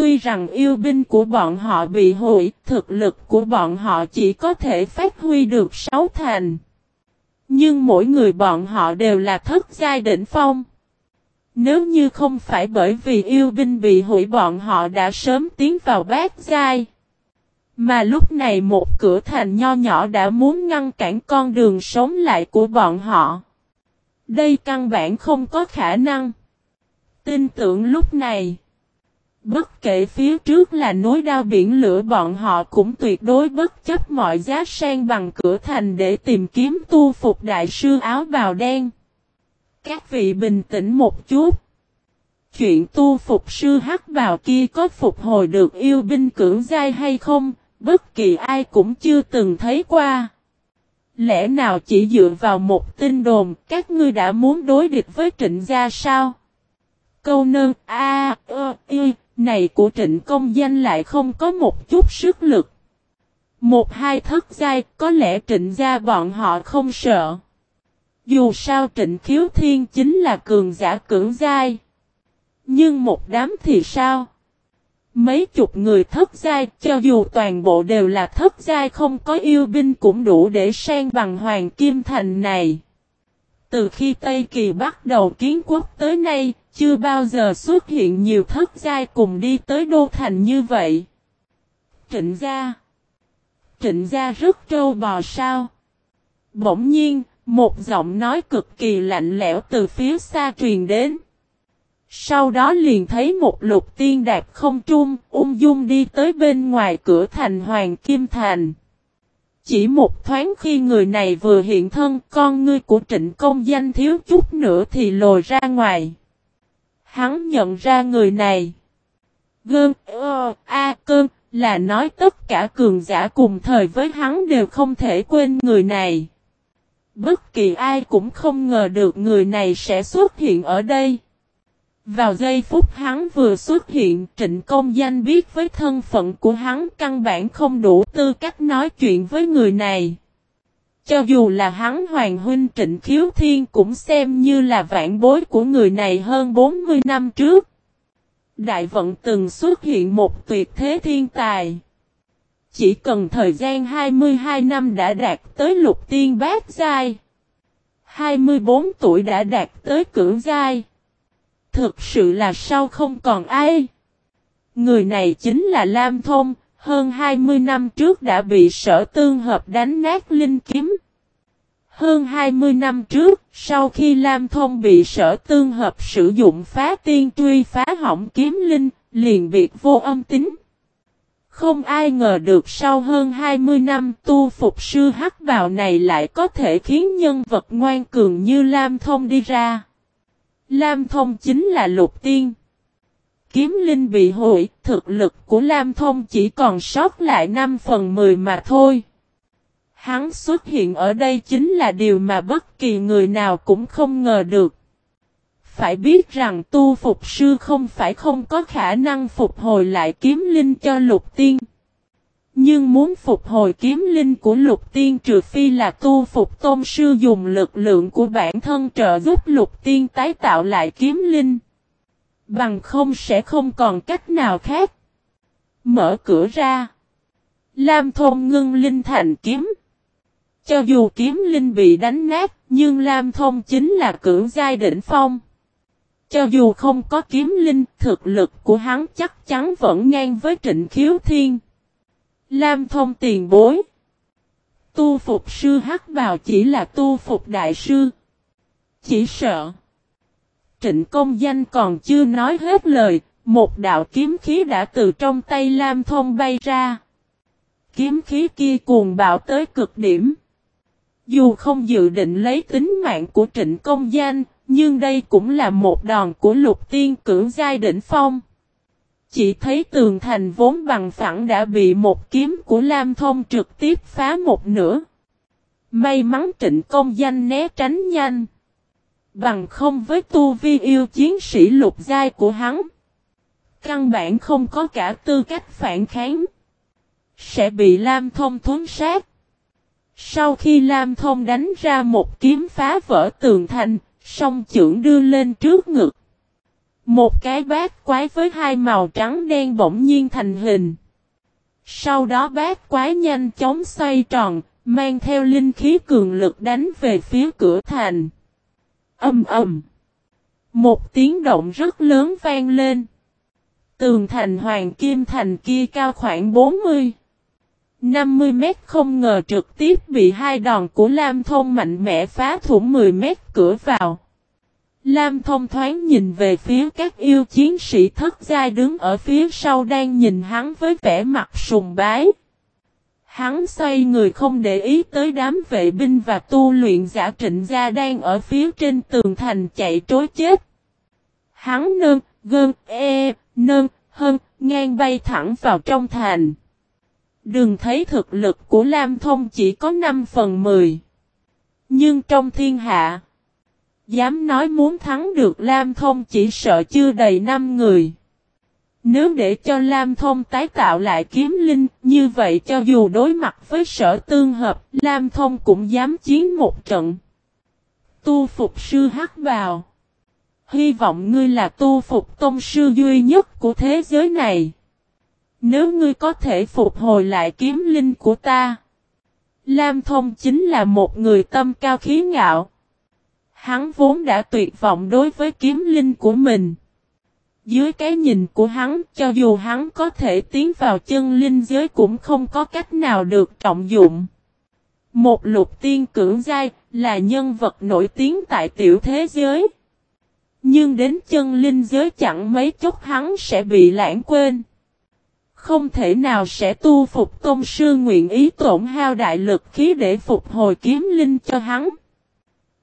Tuy rằng yêu binh của bọn họ bị hủy, thực lực của bọn họ chỉ có thể phát huy được sáu thành. Nhưng mỗi người bọn họ đều là thất giai đỉnh phong. Nếu như không phải bởi vì yêu binh bị hủy bọn họ đã sớm tiến vào bát giai. Mà lúc này một cửa thành nho nhỏ đã muốn ngăn cản con đường sống lại của bọn họ. Đây căn bản không có khả năng. Tin tưởng lúc này. Bất kể phía trước là núi đao biển lửa bọn họ cũng tuyệt đối bất chấp mọi giá sang bằng cửa thành để tìm kiếm tu phục đại sư áo bào đen. Các vị bình tĩnh một chút. Chuyện tu phục sư hắc bào kia có phục hồi được yêu binh cưỡng giai hay không, bất kỳ ai cũng chưa từng thấy qua. Lẽ nào chỉ dựa vào một tin đồn các ngươi đã muốn đối địch với trịnh gia sao? Câu nơn A, ơ, y, này của trịnh công danh lại không có một chút sức lực. Một hai thất giai, có lẽ trịnh gia bọn họ không sợ. Dù sao trịnh khiếu thiên chính là cường giả cưỡng giai. Nhưng một đám thì sao? Mấy chục người thất giai, cho dù toàn bộ đều là thất giai không có yêu binh cũng đủ để sang bằng hoàng kim thành này. Từ khi Tây Kỳ bắt đầu kiến quốc tới nay, chưa bao giờ xuất hiện nhiều thất giai cùng đi tới đô thành như vậy. Trịnh gia Trịnh gia rất trâu bò sao. Bỗng nhiên, một giọng nói cực kỳ lạnh lẽo từ phía xa truyền đến. Sau đó liền thấy một lục tiên đạp không trung, ung dung đi tới bên ngoài cửa thành Hoàng Kim Thành. Chỉ một thoáng khi người này vừa hiện thân, con ngươi của trịnh công danh thiếu chút nữa thì lồi ra ngoài. Hắn nhận ra người này. Gơn, ơ, a cơn, là nói tất cả cường giả cùng thời với hắn đều không thể quên người này. Bất kỳ ai cũng không ngờ được người này sẽ xuất hiện ở đây. Vào giây phút hắn vừa xuất hiện, trịnh công danh biết với thân phận của hắn căn bản không đủ tư cách nói chuyện với người này. Cho dù là hắn hoàng huynh trịnh khiếu thiên cũng xem như là vạn bối của người này hơn 40 năm trước. Đại vận từng xuất hiện một tuyệt thế thiên tài. Chỉ cần thời gian 22 năm đã đạt tới lục tiên bát giai. 24 tuổi đã đạt tới cưỡng giai. Thực sự là sao không còn ai. Người này chính là Lam Thông, hơn 20 năm trước đã bị sở tương hợp đánh nát linh kiếm. Hơn 20 năm trước, sau khi Lam Thông bị sở tương hợp sử dụng phá tiên truy phá hỏng kiếm linh, liền biệt vô âm tính. Không ai ngờ được sau hơn 20 năm tu phục sư hắc bào này lại có thể khiến nhân vật ngoan cường như Lam Thông đi ra. Lam Thông chính là lục tiên. Kiếm linh bị hủy, thực lực của Lam Thông chỉ còn sót lại 5 phần 10 mà thôi. Hắn xuất hiện ở đây chính là điều mà bất kỳ người nào cũng không ngờ được. Phải biết rằng tu phục sư không phải không có khả năng phục hồi lại kiếm linh cho lục tiên. Nhưng muốn phục hồi kiếm linh của lục tiên trừ phi là tu phục tôn sư dùng lực lượng của bản thân trợ giúp lục tiên tái tạo lại kiếm linh. Bằng không sẽ không còn cách nào khác. Mở cửa ra. Lam thông ngưng linh thành kiếm. Cho dù kiếm linh bị đánh nát, nhưng Lam thông chính là cưỡng giai đỉnh phong. cho dù không có kiếm linh, thực lực của hắn chắc chắn vẫn ngang với trịnh khiếu thiên. Lam thông tiền bối. Tu phục sư hắc bào chỉ là tu phục đại sư. Chỉ sợ. Trịnh công danh còn chưa nói hết lời, một đạo kiếm khí đã từ trong tay Lam thông bay ra. Kiếm khí kia cuồng bạo tới cực điểm. Dù không dự định lấy tính mạng của trịnh công danh, nhưng đây cũng là một đòn của lục tiên cưỡng giai đỉnh phong. Chỉ thấy tường thành vốn bằng phẳng đã bị một kiếm của Lam Thông trực tiếp phá một nửa. May mắn trịnh công danh né tránh nhanh. Bằng không với tu vi yêu chiến sĩ lục giai của hắn. Căn bản không có cả tư cách phản kháng. Sẽ bị Lam Thông thuấn sát. Sau khi Lam Thông đánh ra một kiếm phá vỡ tường thành, song trưởng đưa lên trước ngực. Một cái bát quái với hai màu trắng đen bỗng nhiên thành hình. Sau đó bát quái nhanh chóng xoay tròn, mang theo linh khí cường lực đánh về phía cửa thành. Âm ầm. Một tiếng động rất lớn vang lên. Tường thành hoàng kim thành kia cao khoảng 40. 50 mét không ngờ trực tiếp bị hai đòn của Lam Thông mạnh mẽ phá thủng 10 mét cửa vào. Lam Thông thoáng nhìn về phía các yêu chiến sĩ thất giai đứng ở phía sau đang nhìn hắn với vẻ mặt sùng bái. Hắn xoay người không để ý tới đám vệ binh và tu luyện giả trịnh gia đang ở phía trên tường thành chạy trối chết. Hắn nâng, gơn, e, nâng, hơn, ngang bay thẳng vào trong thành. Đừng thấy thực lực của Lam Thông chỉ có 5 phần 10. Nhưng trong thiên hạ, dám nói muốn thắng được Lam Thông chỉ sợ chưa đầy 5 người. Nếu để cho Lam Thông tái tạo lại kiếm linh, như vậy cho dù đối mặt với sở tương hợp, Lam Thông cũng dám chiến một trận. Tu phục sư hắc vào. Hy vọng ngươi là tu phục tôn sư duy nhất của thế giới này. Nếu ngươi có thể phục hồi lại kiếm linh của ta. Lam Thông chính là một người tâm cao khí ngạo. Hắn vốn đã tuyệt vọng đối với kiếm linh của mình. Dưới cái nhìn của hắn, cho dù hắn có thể tiến vào chân linh giới cũng không có cách nào được trọng dụng. Một lục tiên cưỡng giai là nhân vật nổi tiếng tại tiểu thế giới. Nhưng đến chân linh giới chẳng mấy chốc hắn sẽ bị lãng quên. Không thể nào sẽ tu phục tôn sư nguyện ý tổn hao đại lực khí để phục hồi kiếm linh cho hắn.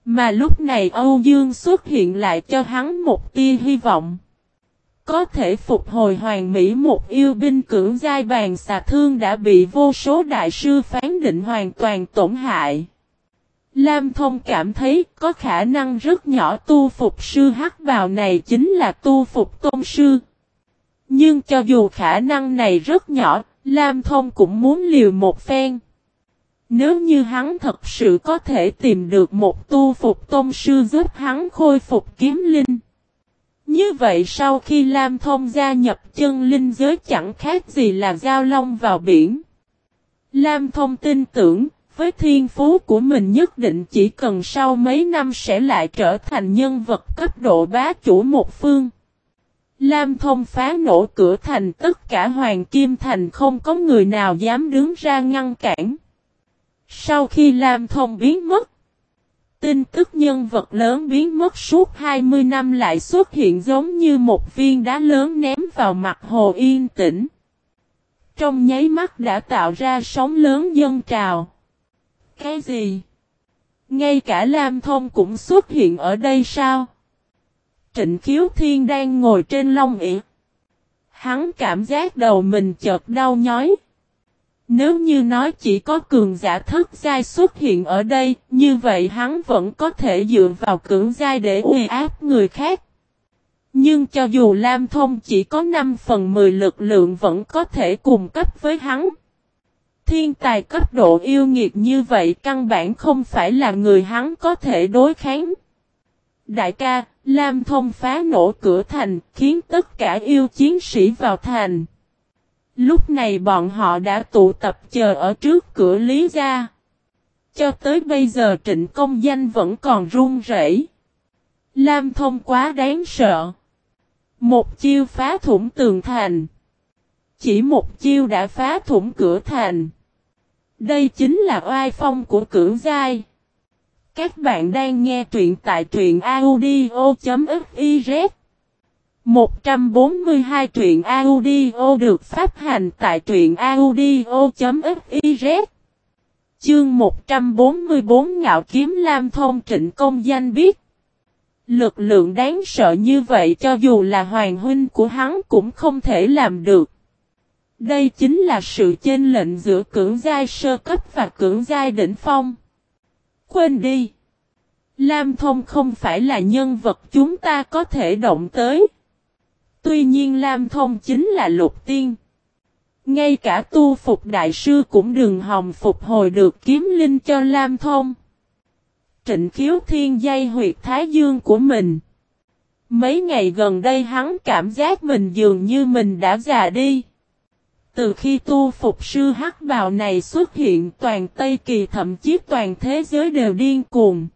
Mà lúc này Âu Dương xuất hiện lại cho hắn một tia hy vọng. Có thể phục hồi hoàn mỹ một yêu binh cưỡng giai bàn xà thương đã bị vô số đại sư phán định hoàn toàn tổn hại. Lam Thông cảm thấy có khả năng rất nhỏ tu phục sư hắc bào này chính là tu phục tôn sư. Nhưng cho dù khả năng này rất nhỏ, Lam Thông cũng muốn liều một phen. Nếu như hắn thật sự có thể tìm được một tu phục tôn sư giúp hắn khôi phục kiếm linh. Như vậy sau khi Lam Thông gia nhập chân linh giới chẳng khác gì là giao long vào biển. Lam Thông tin tưởng, với thiên phú của mình nhất định chỉ cần sau mấy năm sẽ lại trở thành nhân vật cấp độ bá chủ một phương. Lam Thông phá nổ cửa thành tất cả Hoàng Kim Thành không có người nào dám đứng ra ngăn cản. Sau khi Lam Thông biến mất, tin tức nhân vật lớn biến mất suốt 20 năm lại xuất hiện giống như một viên đá lớn ném vào mặt hồ yên tĩnh. Trong nháy mắt đã tạo ra sóng lớn dân trào. Cái gì? Ngay cả Lam Thông cũng xuất hiện ở đây sao? Trịnh Khiếu Thiên đang ngồi trên long ỉa. Hắn cảm giác đầu mình chợt đau nhói. Nếu như nói chỉ có cường giả thất giai xuất hiện ở đây, như vậy hắn vẫn có thể dựa vào cưỡng giai để uy áp người khác. Nhưng cho dù Lam Thông chỉ có 5 phần 10 lực lượng vẫn có thể cùng cấp với hắn. Thiên tài cấp độ yêu nghiệt như vậy căn bản không phải là người hắn có thể đối kháng. Đại ca, Lam Thông phá nổ cửa thành, khiến tất cả yêu chiến sĩ vào thành. Lúc này bọn họ đã tụ tập chờ ở trước cửa Lý Gia. Cho tới bây giờ trịnh công danh vẫn còn run rẩy. Lam Thông quá đáng sợ. Một chiêu phá thủng tường thành. Chỉ một chiêu đã phá thủng cửa thành. Đây chính là oai phong của cưỡng giai. Các bạn đang nghe truyện tại truyện audio.fif 142 truyện audio được phát hành tại truyện audio.fiz Chương 144 Ngạo Kiếm Lam Thông Trịnh Công Danh biết Lực lượng đáng sợ như vậy cho dù là hoàng huynh của hắn cũng không thể làm được. Đây chính là sự chênh lệnh giữa cưỡng giai sơ cấp và cưỡng giai đỉnh phong. Quên đi! Lam Thông không phải là nhân vật chúng ta có thể động tới. Tuy nhiên Lam Thông chính là lục tiên. Ngay cả tu phục đại sư cũng đừng hòng phục hồi được kiếm linh cho Lam Thông. Trịnh khiếu thiên dây huyệt thái dương của mình. Mấy ngày gần đây hắn cảm giác mình dường như mình đã già đi. Từ khi tu phục sư hắc bào này xuất hiện, toàn Tây Kỳ thậm chí toàn thế giới đều điên cuồng.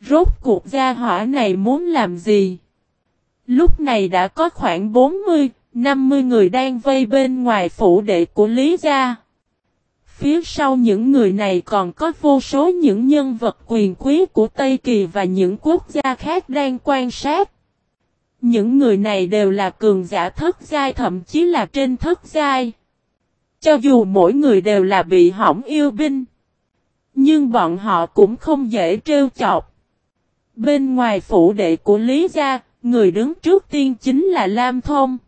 Rốt cuộc gia hỏa này muốn làm gì? Lúc này đã có khoảng 40, 50 người đang vây bên ngoài phủ đệ của Lý Gia. Phía sau những người này còn có vô số những nhân vật quyền quý của Tây Kỳ và những quốc gia khác đang quan sát. Những người này đều là cường giả thất giai thậm chí là trên thất giai. Cho dù mỗi người đều là bị hỏng yêu binh. Nhưng bọn họ cũng không dễ trêu chọc. Bên ngoài phủ đệ của Lý Gia, người đứng trước tiên chính là Lam Thông.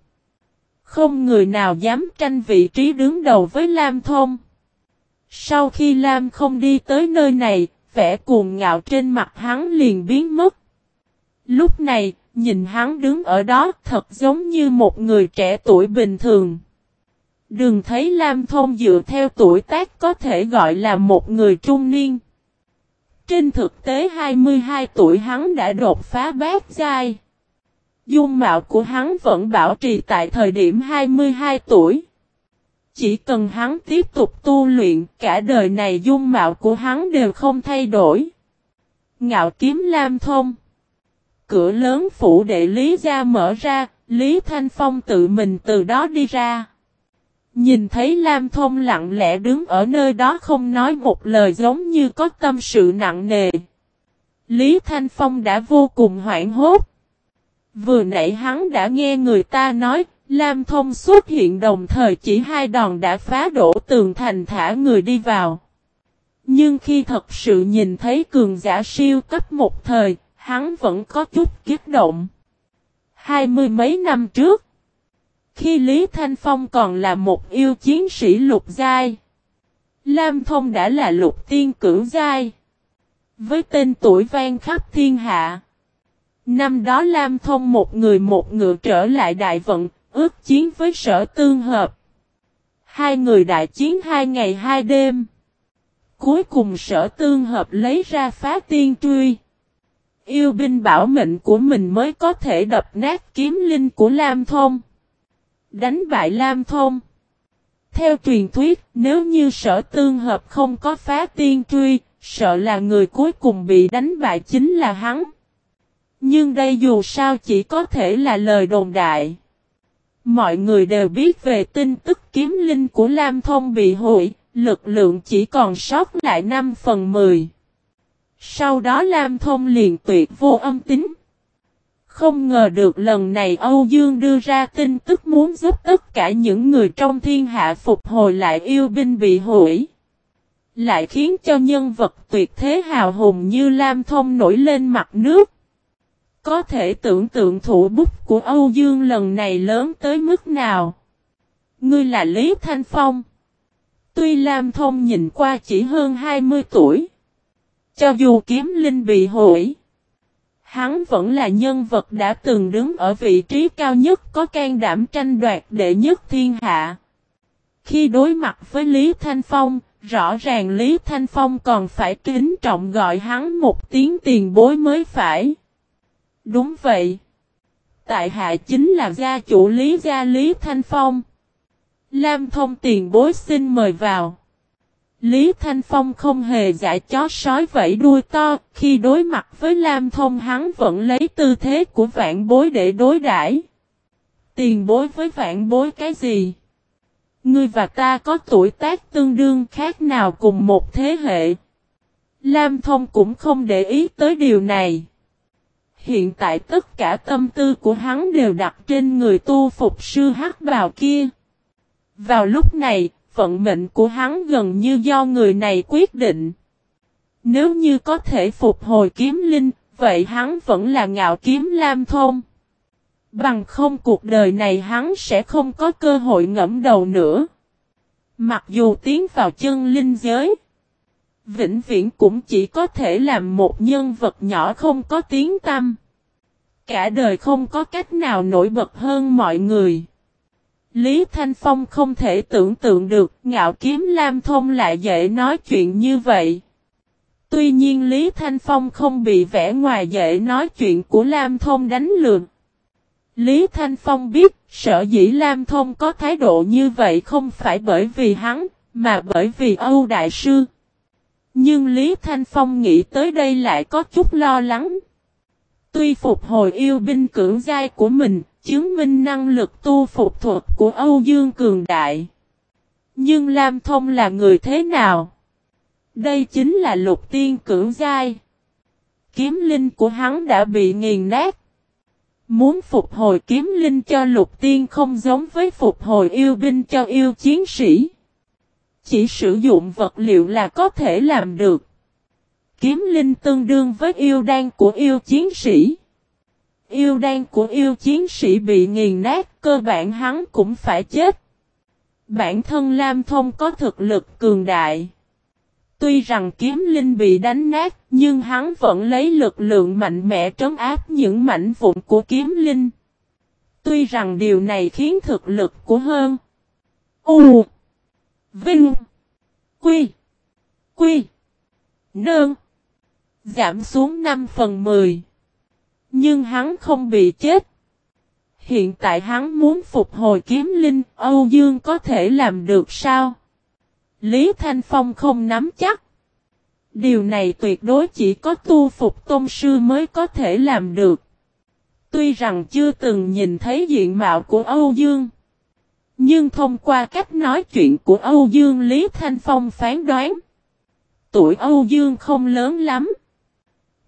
Không người nào dám tranh vị trí đứng đầu với Lam Thông. Sau khi Lam không đi tới nơi này, vẻ cuồng ngạo trên mặt hắn liền biến mất. Lúc này, nhìn hắn đứng ở đó thật giống như một người trẻ tuổi bình thường. Đừng thấy Lam Thông dựa theo tuổi tác có thể gọi là một người trung niên. Trên thực tế 22 tuổi hắn đã đột phá bát giai. Dung mạo của hắn vẫn bảo trì tại thời điểm 22 tuổi. Chỉ cần hắn tiếp tục tu luyện, cả đời này dung mạo của hắn đều không thay đổi. Ngạo kiếm lam thông. Cửa lớn phủ đệ Lý gia mở ra, Lý Thanh Phong tự mình từ đó đi ra. Nhìn thấy Lam Thông lặng lẽ đứng ở nơi đó không nói một lời giống như có tâm sự nặng nề. Lý Thanh Phong đã vô cùng hoảng hốt. Vừa nãy hắn đã nghe người ta nói, Lam Thông xuất hiện đồng thời chỉ hai đòn đã phá đổ tường thành thả người đi vào. Nhưng khi thật sự nhìn thấy cường giả siêu cấp một thời, hắn vẫn có chút kiếp động. Hai mươi mấy năm trước, khi Lý Thanh Phong còn là một yêu chiến sĩ lục giai, Lam Thông đã là lục tiên cửu giai. Với tên tuổi vang khắp thiên hạ. Năm đó Lam Thông một người một ngựa trở lại đại vận, ước chiến với sở tương hợp. Hai người đại chiến hai ngày hai đêm. Cuối cùng sở tương hợp lấy ra phá tiên truy. Yêu binh bảo mệnh của mình mới có thể đập nát kiếm linh của Lam Thông. Đánh bại Lam Thông. Theo truyền thuyết, nếu như sở tương hợp không có phá tiên truy, sợ là người cuối cùng bị đánh bại chính là hắn. Nhưng đây dù sao chỉ có thể là lời đồn đại. Mọi người đều biết về tin tức kiếm linh của Lam Thông bị hủy, lực lượng chỉ còn sót lại 5 phần 10. Sau đó Lam Thông liền tuyệt vô âm tính. Không ngờ được lần này Âu Dương đưa ra tin tức muốn giúp tất cả những người trong thiên hạ phục hồi lại yêu binh bị hủy. Lại khiến cho nhân vật tuyệt thế hào hùng như Lam Thông nổi lên mặt nước. Có thể tưởng tượng thủ bút của Âu Dương lần này lớn tới mức nào. Ngươi là Lý Thanh Phong. Tuy Lam Thông nhìn qua chỉ hơn 20 tuổi. Cho dù kiếm linh bị hủy. Hắn vẫn là nhân vật đã từng đứng ở vị trí cao nhất có can đảm tranh đoạt đệ nhất thiên hạ. Khi đối mặt với Lý Thanh Phong, rõ ràng Lý Thanh Phong còn phải kính trọng gọi hắn một tiếng tiền bối mới phải. Đúng vậy. Tại hạ chính là gia chủ Lý Gia Lý Thanh Phong. Lam thông tiền bối xin mời vào. Lý Thanh Phong không hề giải chó sói vẫy đuôi to, khi đối mặt với Lam Thông hắn vẫn lấy tư thế của vạn bối để đối đãi. Tiền bối với vạn bối cái gì? Ngươi và ta có tuổi tác tương đương khác nào cùng một thế hệ. Lam Thông cũng không để ý tới điều này. Hiện tại tất cả tâm tư của hắn đều đặt trên người tu phục sư hắc bào kia. Vào lúc này, vận mệnh của hắn gần như do người này quyết định. Nếu như có thể phục hồi kiếm linh, vậy hắn vẫn là ngạo kiếm lam thôn. Bằng không cuộc đời này hắn sẽ không có cơ hội ngẫm đầu nữa. Mặc dù tiến vào chân linh giới, vĩnh viễn cũng chỉ có thể làm một nhân vật nhỏ không có tiếng tâm. Cả đời không có cách nào nổi bật hơn mọi người. Lý Thanh Phong không thể tưởng tượng được ngạo kiếm Lam Thông lại dễ nói chuyện như vậy. Tuy nhiên Lý Thanh Phong không bị vẽ ngoài dễ nói chuyện của Lam Thông đánh lường. Lý Thanh Phong biết sợ dĩ Lam Thông có thái độ như vậy không phải bởi vì hắn, mà bởi vì Âu Đại Sư. Nhưng Lý Thanh Phong nghĩ tới đây lại có chút lo lắng. Tuy phục hồi yêu binh cưỡng giai của mình, chứng minh năng lực tu phục thuật của Âu Dương Cường Đại. Nhưng Lam Thông là người thế nào? Đây chính là lục tiên cưỡng giai. Kiếm linh của hắn đã bị nghiền nát. Muốn phục hồi kiếm linh cho lục tiên không giống với phục hồi yêu binh cho yêu chiến sĩ. Chỉ sử dụng vật liệu là có thể làm được. Kiếm linh tương đương với yêu đan của yêu chiến sĩ. Yêu đan của yêu chiến sĩ bị nghiền nát, cơ bản hắn cũng phải chết. Bản thân Lam Thông có thực lực cường đại. Tuy rằng kiếm linh bị đánh nát, nhưng hắn vẫn lấy lực lượng mạnh mẽ trấn áp những mảnh vụn của kiếm linh. Tuy rằng điều này khiến thực lực của hơn U Vinh Quy Quy Nương Giảm xuống 5 phần 10 Nhưng hắn không bị chết Hiện tại hắn muốn phục hồi kiếm linh, Âu Dương có thể làm được sao? Lý Thanh Phong không nắm chắc. Điều này tuyệt đối chỉ có tu phục tôn sư mới có thể làm được. Tuy rằng chưa từng nhìn thấy diện mạo của Âu Dương. Nhưng thông qua cách nói chuyện của Âu Dương Lý Thanh Phong phán đoán. Tuổi Âu Dương không lớn lắm.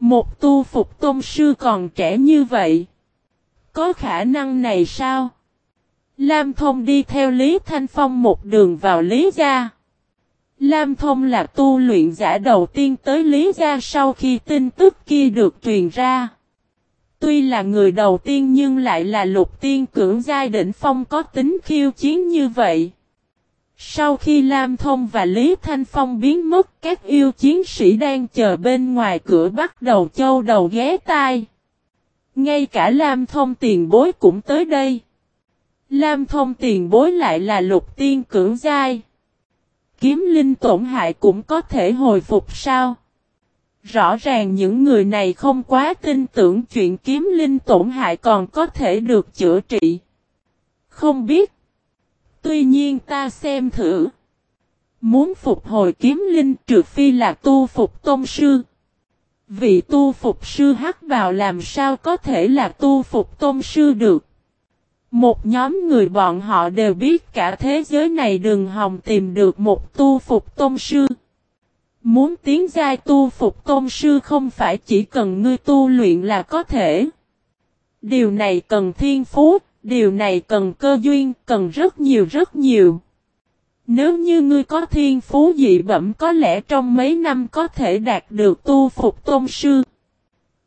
Một tu phục tôn sư còn trẻ như vậy. Có khả năng này sao? Lam Thông đi theo Lý Thanh Phong một đường vào Lý Gia. Lam Thông là tu luyện giả đầu tiên tới Lý Gia sau khi tin tức kia được truyền ra. Tuy là người đầu tiên nhưng lại là lục tiên cưỡng giai đỉnh phong có tính khiêu chiến như vậy. Sau khi Lam Thông và Lý Thanh Phong biến mất, các yêu chiến sĩ đang chờ bên ngoài cửa bắt đầu châu đầu ghé tai. Ngay cả Lam Thông tiền bối cũng tới đây. Lam Thông tiền bối lại là lục tiên cưỡng giai kiếm linh tổn hại cũng có thể hồi phục sao? Rõ ràng những người này không quá tin tưởng chuyện kiếm linh tổn hại còn có thể được chữa trị. Không biết. Tuy nhiên ta xem thử. Muốn phục hồi kiếm linh trừ phi là tu phục tôn sư. Vị tu phục sư hắc vào làm sao có thể là tu phục tôn sư được. Một nhóm người bọn họ đều biết cả thế giới này đừng hòng tìm được một tu phục tôn sư. Muốn tiến giai tu phục tôn sư không phải chỉ cần ngươi tu luyện là có thể. Điều này cần thiên phú, điều này cần cơ duyên, cần rất nhiều rất nhiều. Nếu như ngươi có thiên phú dị bẩm có lẽ trong mấy năm có thể đạt được tu phục tôn sư.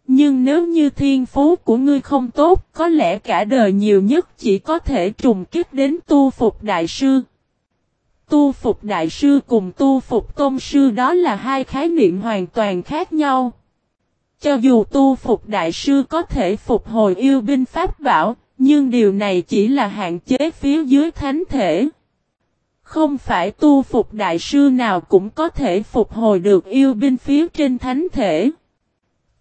Nhưng nếu như thiên phú của ngươi không tốt, có lẽ cả đời nhiều nhất chỉ có thể trùng kích đến tu phục đại sư. Tu phục đại sư cùng tu phục tôn sư đó là hai khái niệm hoàn toàn khác nhau. Cho dù tu phục đại sư có thể phục hồi yêu binh pháp bảo, nhưng điều này chỉ là hạn chế phía dưới thánh thể. Không phải tu phục đại sư nào cũng có thể phục hồi được yêu binh phía trên thánh thể.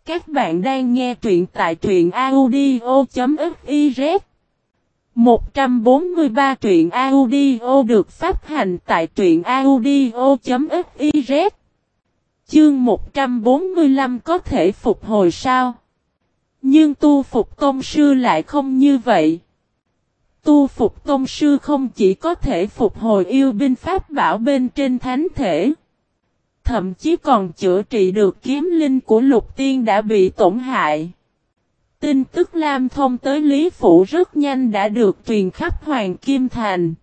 Các bạn đang nghe truyện tại truyện audio.fif 143 truyện audio được phát hành tại truyện audio.fiz Chương 145 có thể phục hồi sao? Nhưng tu phục tôn sư lại không như vậy. Tu phục tôn sư không chỉ có thể phục hồi yêu binh pháp bảo bên trên thánh thể. Thậm chí còn chữa trị được kiếm linh của lục tiên đã bị tổn hại. Tin tức Lam Thông tới Lý Phủ rất nhanh đã được truyền khắp Hoàng Kim Thành.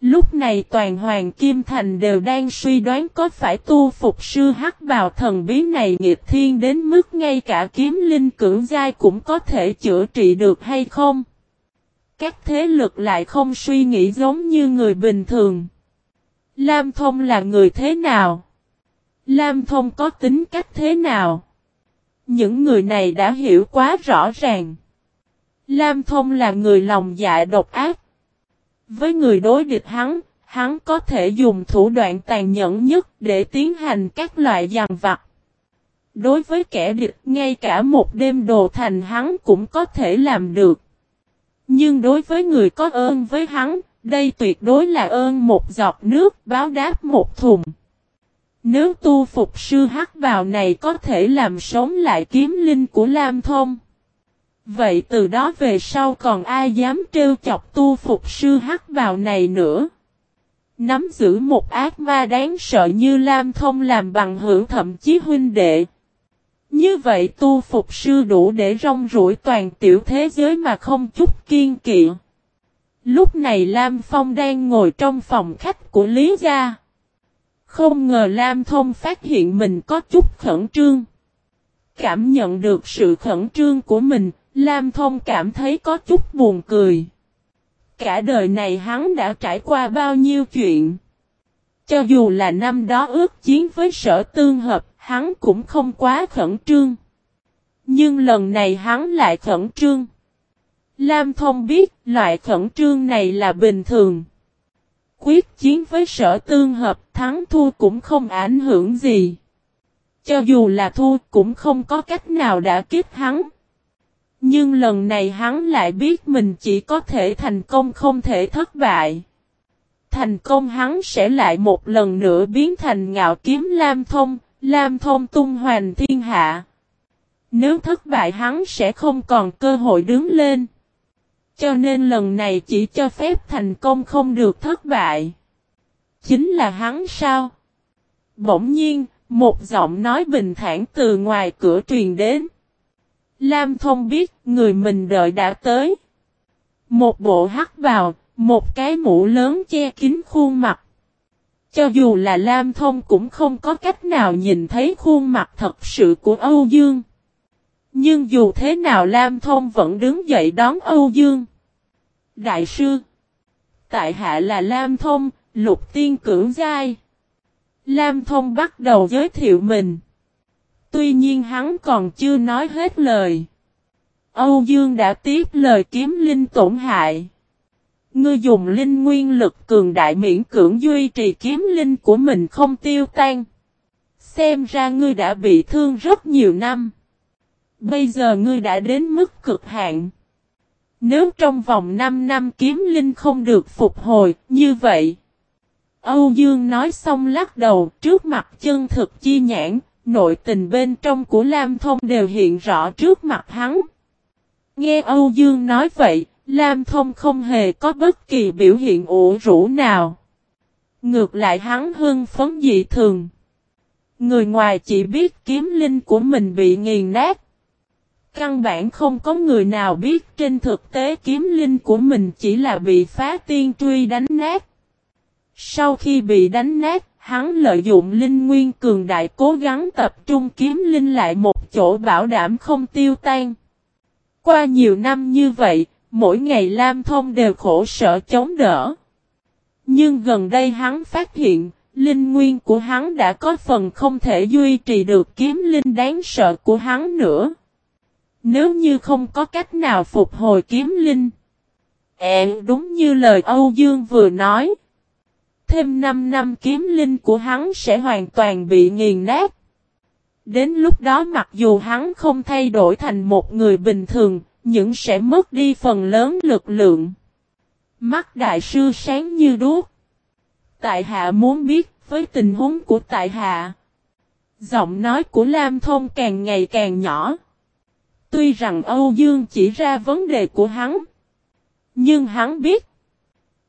Lúc này toàn Hoàng Kim Thành đều đang suy đoán có phải tu phục sư hắc bào thần bí này nghịch thiên đến mức ngay cả kiếm linh cưỡng giai cũng có thể chữa trị được hay không. Các thế lực lại không suy nghĩ giống như người bình thường. Lam Thông là người thế nào? Lam Thông có tính cách thế nào? Những người này đã hiểu quá rõ ràng. Lam Thông là người lòng dạ độc ác. Với người đối địch hắn, hắn có thể dùng thủ đoạn tàn nhẫn nhất để tiến hành các loại giàn vặt. Đối với kẻ địch, ngay cả một đêm đồ thành hắn cũng có thể làm được. Nhưng đối với người có ơn với hắn, đây tuyệt đối là ơn một giọt nước báo đáp một thùng. Nếu tu phục sư hắc vào này có thể làm sống lại kiếm linh của Lam Thông. Vậy từ đó về sau còn ai dám trêu chọc tu phục sư hắc vào này nữa? Nắm giữ một ác ma đáng sợ như Lam Thông làm bằng hữu thậm chí huynh đệ. Như vậy tu phục sư đủ để rong rủi toàn tiểu thế giới mà không chút kiên kỵ. Lúc này Lam Phong đang ngồi trong phòng khách của Lý Gia. Không ngờ Lam Thông phát hiện mình có chút khẩn trương. Cảm nhận được sự khẩn trương của mình, Lam Thông cảm thấy có chút buồn cười. Cả đời này hắn đã trải qua bao nhiêu chuyện. Cho dù là năm đó ước chiến với sở tương hợp, hắn cũng không quá khẩn trương. Nhưng lần này hắn lại khẩn trương. Lam Thông biết loại khẩn trương này là bình thường. Quyết chiến với sở tương hợp thắng thua cũng không ảnh hưởng gì. Cho dù là thua cũng không có cách nào đã kiếp hắn. Nhưng lần này hắn lại biết mình chỉ có thể thành công không thể thất bại. Thành công hắn sẽ lại một lần nữa biến thành ngạo kiếm Lam Thông, Lam Thông tung hoành thiên hạ. Nếu thất bại hắn sẽ không còn cơ hội đứng lên. Cho nên lần này chỉ cho phép thành công không được thất bại. Chính là hắn sao? Bỗng nhiên, một giọng nói bình thản từ ngoài cửa truyền đến. Lam Thông biết người mình đợi đã tới. Một bộ hắc vào, một cái mũ lớn che kín khuôn mặt. Cho dù là Lam Thông cũng không có cách nào nhìn thấy khuôn mặt thật sự của Âu Dương. Nhưng dù thế nào Lam Thông vẫn đứng dậy đón Âu Dương. Đại sư Tại hạ là Lam Thông, lục tiên cưỡng giai. Lam Thông bắt đầu giới thiệu mình. Tuy nhiên hắn còn chưa nói hết lời. Âu Dương đã tiếp lời kiếm linh tổn hại. Ngươi dùng linh nguyên lực cường đại miễn cưỡng duy trì kiếm linh của mình không tiêu tan. Xem ra ngươi đã bị thương rất nhiều năm. Bây giờ ngươi đã đến mức cực hạn. Nếu trong vòng 5 năm kiếm linh không được phục hồi, như vậy. Âu Dương nói xong lắc đầu, trước mặt chân thực chi nhãn, nội tình bên trong của Lam Thông đều hiện rõ trước mặt hắn. Nghe Âu Dương nói vậy, Lam Thông không hề có bất kỳ biểu hiện ủ rũ nào. Ngược lại hắn hưng phấn dị thường. Người ngoài chỉ biết kiếm linh của mình bị nghiền nát. Căn bản không có người nào biết trên thực tế kiếm linh của mình chỉ là bị phá tiên truy đánh nát. Sau khi bị đánh nát, hắn lợi dụng linh nguyên cường đại cố gắng tập trung kiếm linh lại một chỗ bảo đảm không tiêu tan. Qua nhiều năm như vậy, mỗi ngày Lam Thông đều khổ sở chống đỡ. Nhưng gần đây hắn phát hiện, linh nguyên của hắn đã có phần không thể duy trì được kiếm linh đáng sợ của hắn nữa. Nếu như không có cách nào phục hồi kiếm linh. Ế đúng như lời Âu Dương vừa nói. Thêm 5 năm kiếm linh của hắn sẽ hoàn toàn bị nghiền nát. Đến lúc đó mặc dù hắn không thay đổi thành một người bình thường, nhưng sẽ mất đi phần lớn lực lượng. Mắt đại sư sáng như đuốc. Tại hạ muốn biết với tình huống của tại hạ. Giọng nói của Lam Thông càng ngày càng nhỏ. Tuy rằng Âu Dương chỉ ra vấn đề của hắn. Nhưng hắn biết.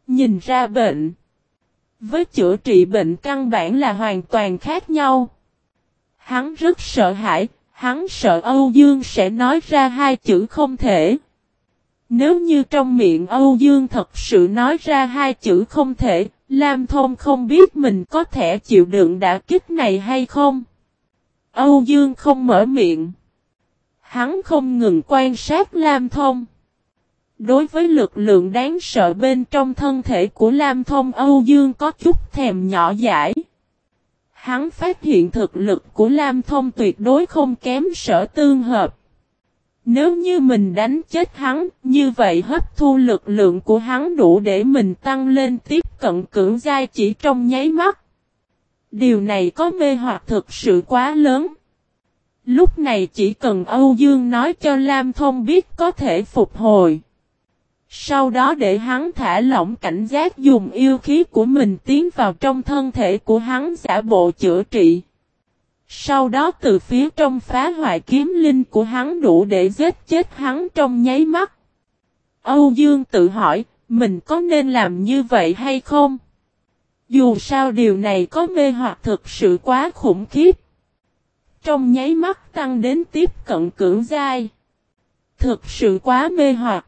Nhìn ra bệnh. Với chữa trị bệnh căn bản là hoàn toàn khác nhau. Hắn rất sợ hãi. Hắn sợ Âu Dương sẽ nói ra hai chữ không thể. Nếu như trong miệng Âu Dương thật sự nói ra hai chữ không thể, Lam Thông không biết mình có thể chịu đựng đả kích này hay không. Âu Dương không mở miệng. Hắn không ngừng quan sát Lam Thông. Đối với lực lượng đáng sợ bên trong thân thể của Lam Thông Âu Dương có chút thèm nhỏ dãi. Hắn phát hiện thực lực của Lam Thông tuyệt đối không kém sở tương hợp. Nếu như mình đánh chết hắn, như vậy hấp thu lực lượng của hắn đủ để mình tăng lên tiếp cận cưỡng giai chỉ trong nháy mắt. Điều này có mê hoặc thực sự quá lớn. Lúc này chỉ cần Âu Dương nói cho Lam Thông biết có thể phục hồi. Sau đó để hắn thả lỏng cảnh giác dùng yêu khí của mình tiến vào trong thân thể của hắn giả bộ chữa trị. Sau đó từ phía trong phá hoại kiếm linh của hắn đủ để giết chết hắn trong nháy mắt. Âu Dương tự hỏi, mình có nên làm như vậy hay không? Dù sao điều này có mê hoặc thực sự quá khủng khiếp. Trong nháy mắt tăng đến tiếp cận cưỡng giai Thực sự quá mê hoặc.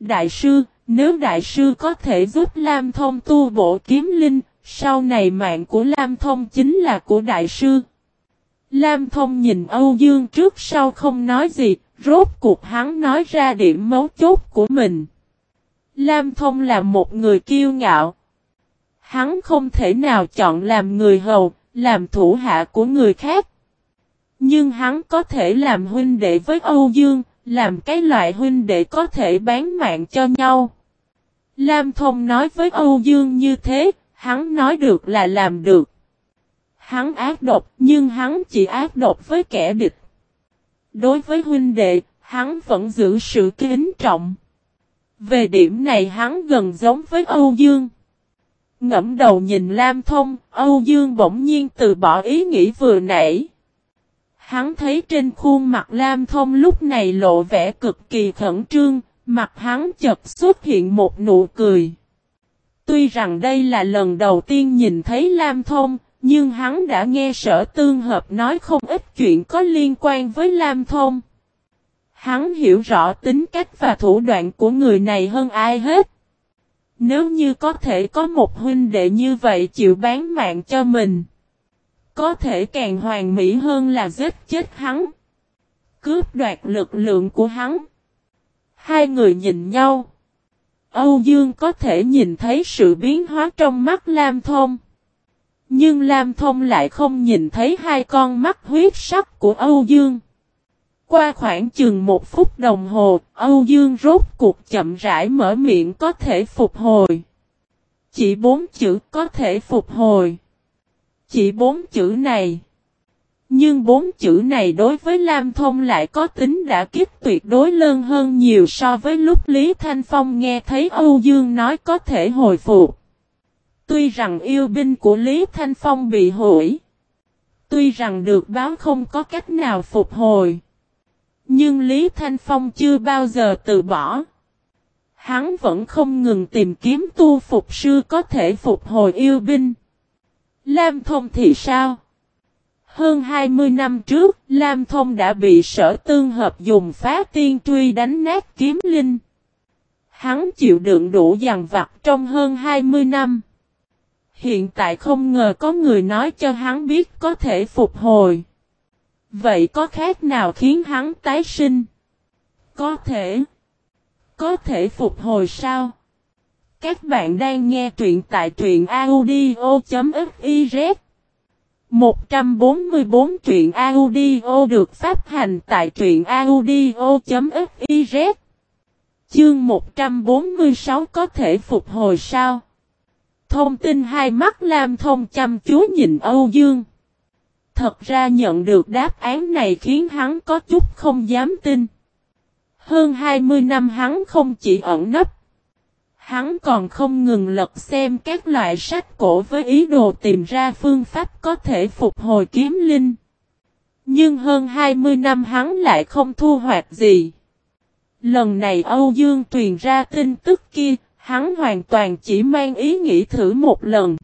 Đại sư, nếu đại sư có thể giúp Lam Thông tu bộ kiếm linh, sau này mạng của Lam Thông chính là của đại sư. Lam Thông nhìn Âu Dương trước sau không nói gì, rốt cuộc hắn nói ra điểm mấu chốt của mình. Lam Thông là một người kiêu ngạo. Hắn không thể nào chọn làm người hầu, làm thủ hạ của người khác. Nhưng hắn có thể làm huynh đệ với Âu Dương, làm cái loại huynh đệ có thể bán mạng cho nhau. Lam Thông nói với Âu Dương như thế, hắn nói được là làm được. Hắn ác độc, nhưng hắn chỉ ác độc với kẻ địch. Đối với huynh đệ, hắn vẫn giữ sự kính trọng. Về điểm này hắn gần giống với Âu Dương. Ngẫm đầu nhìn Lam Thông, Âu Dương bỗng nhiên từ bỏ ý nghĩ vừa nãy. Hắn thấy trên khuôn mặt Lam Thông lúc này lộ vẻ cực kỳ khẩn trương, mặt hắn chợt xuất hiện một nụ cười. Tuy rằng đây là lần đầu tiên nhìn thấy Lam Thông, nhưng hắn đã nghe sở tương hợp nói không ít chuyện có liên quan với Lam Thông. Hắn hiểu rõ tính cách và thủ đoạn của người này hơn ai hết. Nếu như có thể có một huynh đệ như vậy chịu bán mạng cho mình. Có thể càng hoàn mỹ hơn là giết chết hắn. Cướp đoạt lực lượng của hắn. Hai người nhìn nhau. Âu Dương có thể nhìn thấy sự biến hóa trong mắt Lam Thông. Nhưng Lam Thông lại không nhìn thấy hai con mắt huyết sắc của Âu Dương. Qua khoảng chừng một phút đồng hồ, Âu Dương rốt cuộc chậm rãi mở miệng có thể phục hồi. Chỉ bốn chữ có thể phục hồi. Chỉ bốn chữ này. Nhưng bốn chữ này đối với Lam Thông lại có tính đã kích tuyệt đối lớn hơn nhiều so với lúc Lý Thanh Phong nghe thấy Âu Dương nói có thể hồi phục. Tuy rằng yêu binh của Lý Thanh Phong bị hủy. Tuy rằng được báo không có cách nào phục hồi. Nhưng Lý Thanh Phong chưa bao giờ từ bỏ. Hắn vẫn không ngừng tìm kiếm tu phục sư có thể phục hồi yêu binh. Lam Thông thì sao? Hơn 20 năm trước, Lam Thông đã bị sở tương hợp dùng phá tiên truy đánh nát kiếm linh. Hắn chịu đựng đủ dằn vặt trong hơn 20 năm. Hiện tại không ngờ có người nói cho hắn biết có thể phục hồi. Vậy có khác nào khiến hắn tái sinh? Có thể. Có thể phục hồi sao? Các bạn đang nghe truyện tại truyện audio.fiz 144 truyện audio được phát hành tại truyện audio.fiz Chương 146 có thể phục hồi sao? Thông tin hai mắt Lam Thông chăm chú nhìn Âu Dương. Thật ra nhận được đáp án này khiến hắn có chút không dám tin. Hơn 20 năm hắn không chỉ ẩn nấp Hắn còn không ngừng lật xem các loại sách cổ với ý đồ tìm ra phương pháp có thể phục hồi kiếm linh. Nhưng hơn 20 năm hắn lại không thu hoạch gì. Lần này Âu Dương truyền ra tin tức kia, hắn hoàn toàn chỉ mang ý nghĩ thử một lần.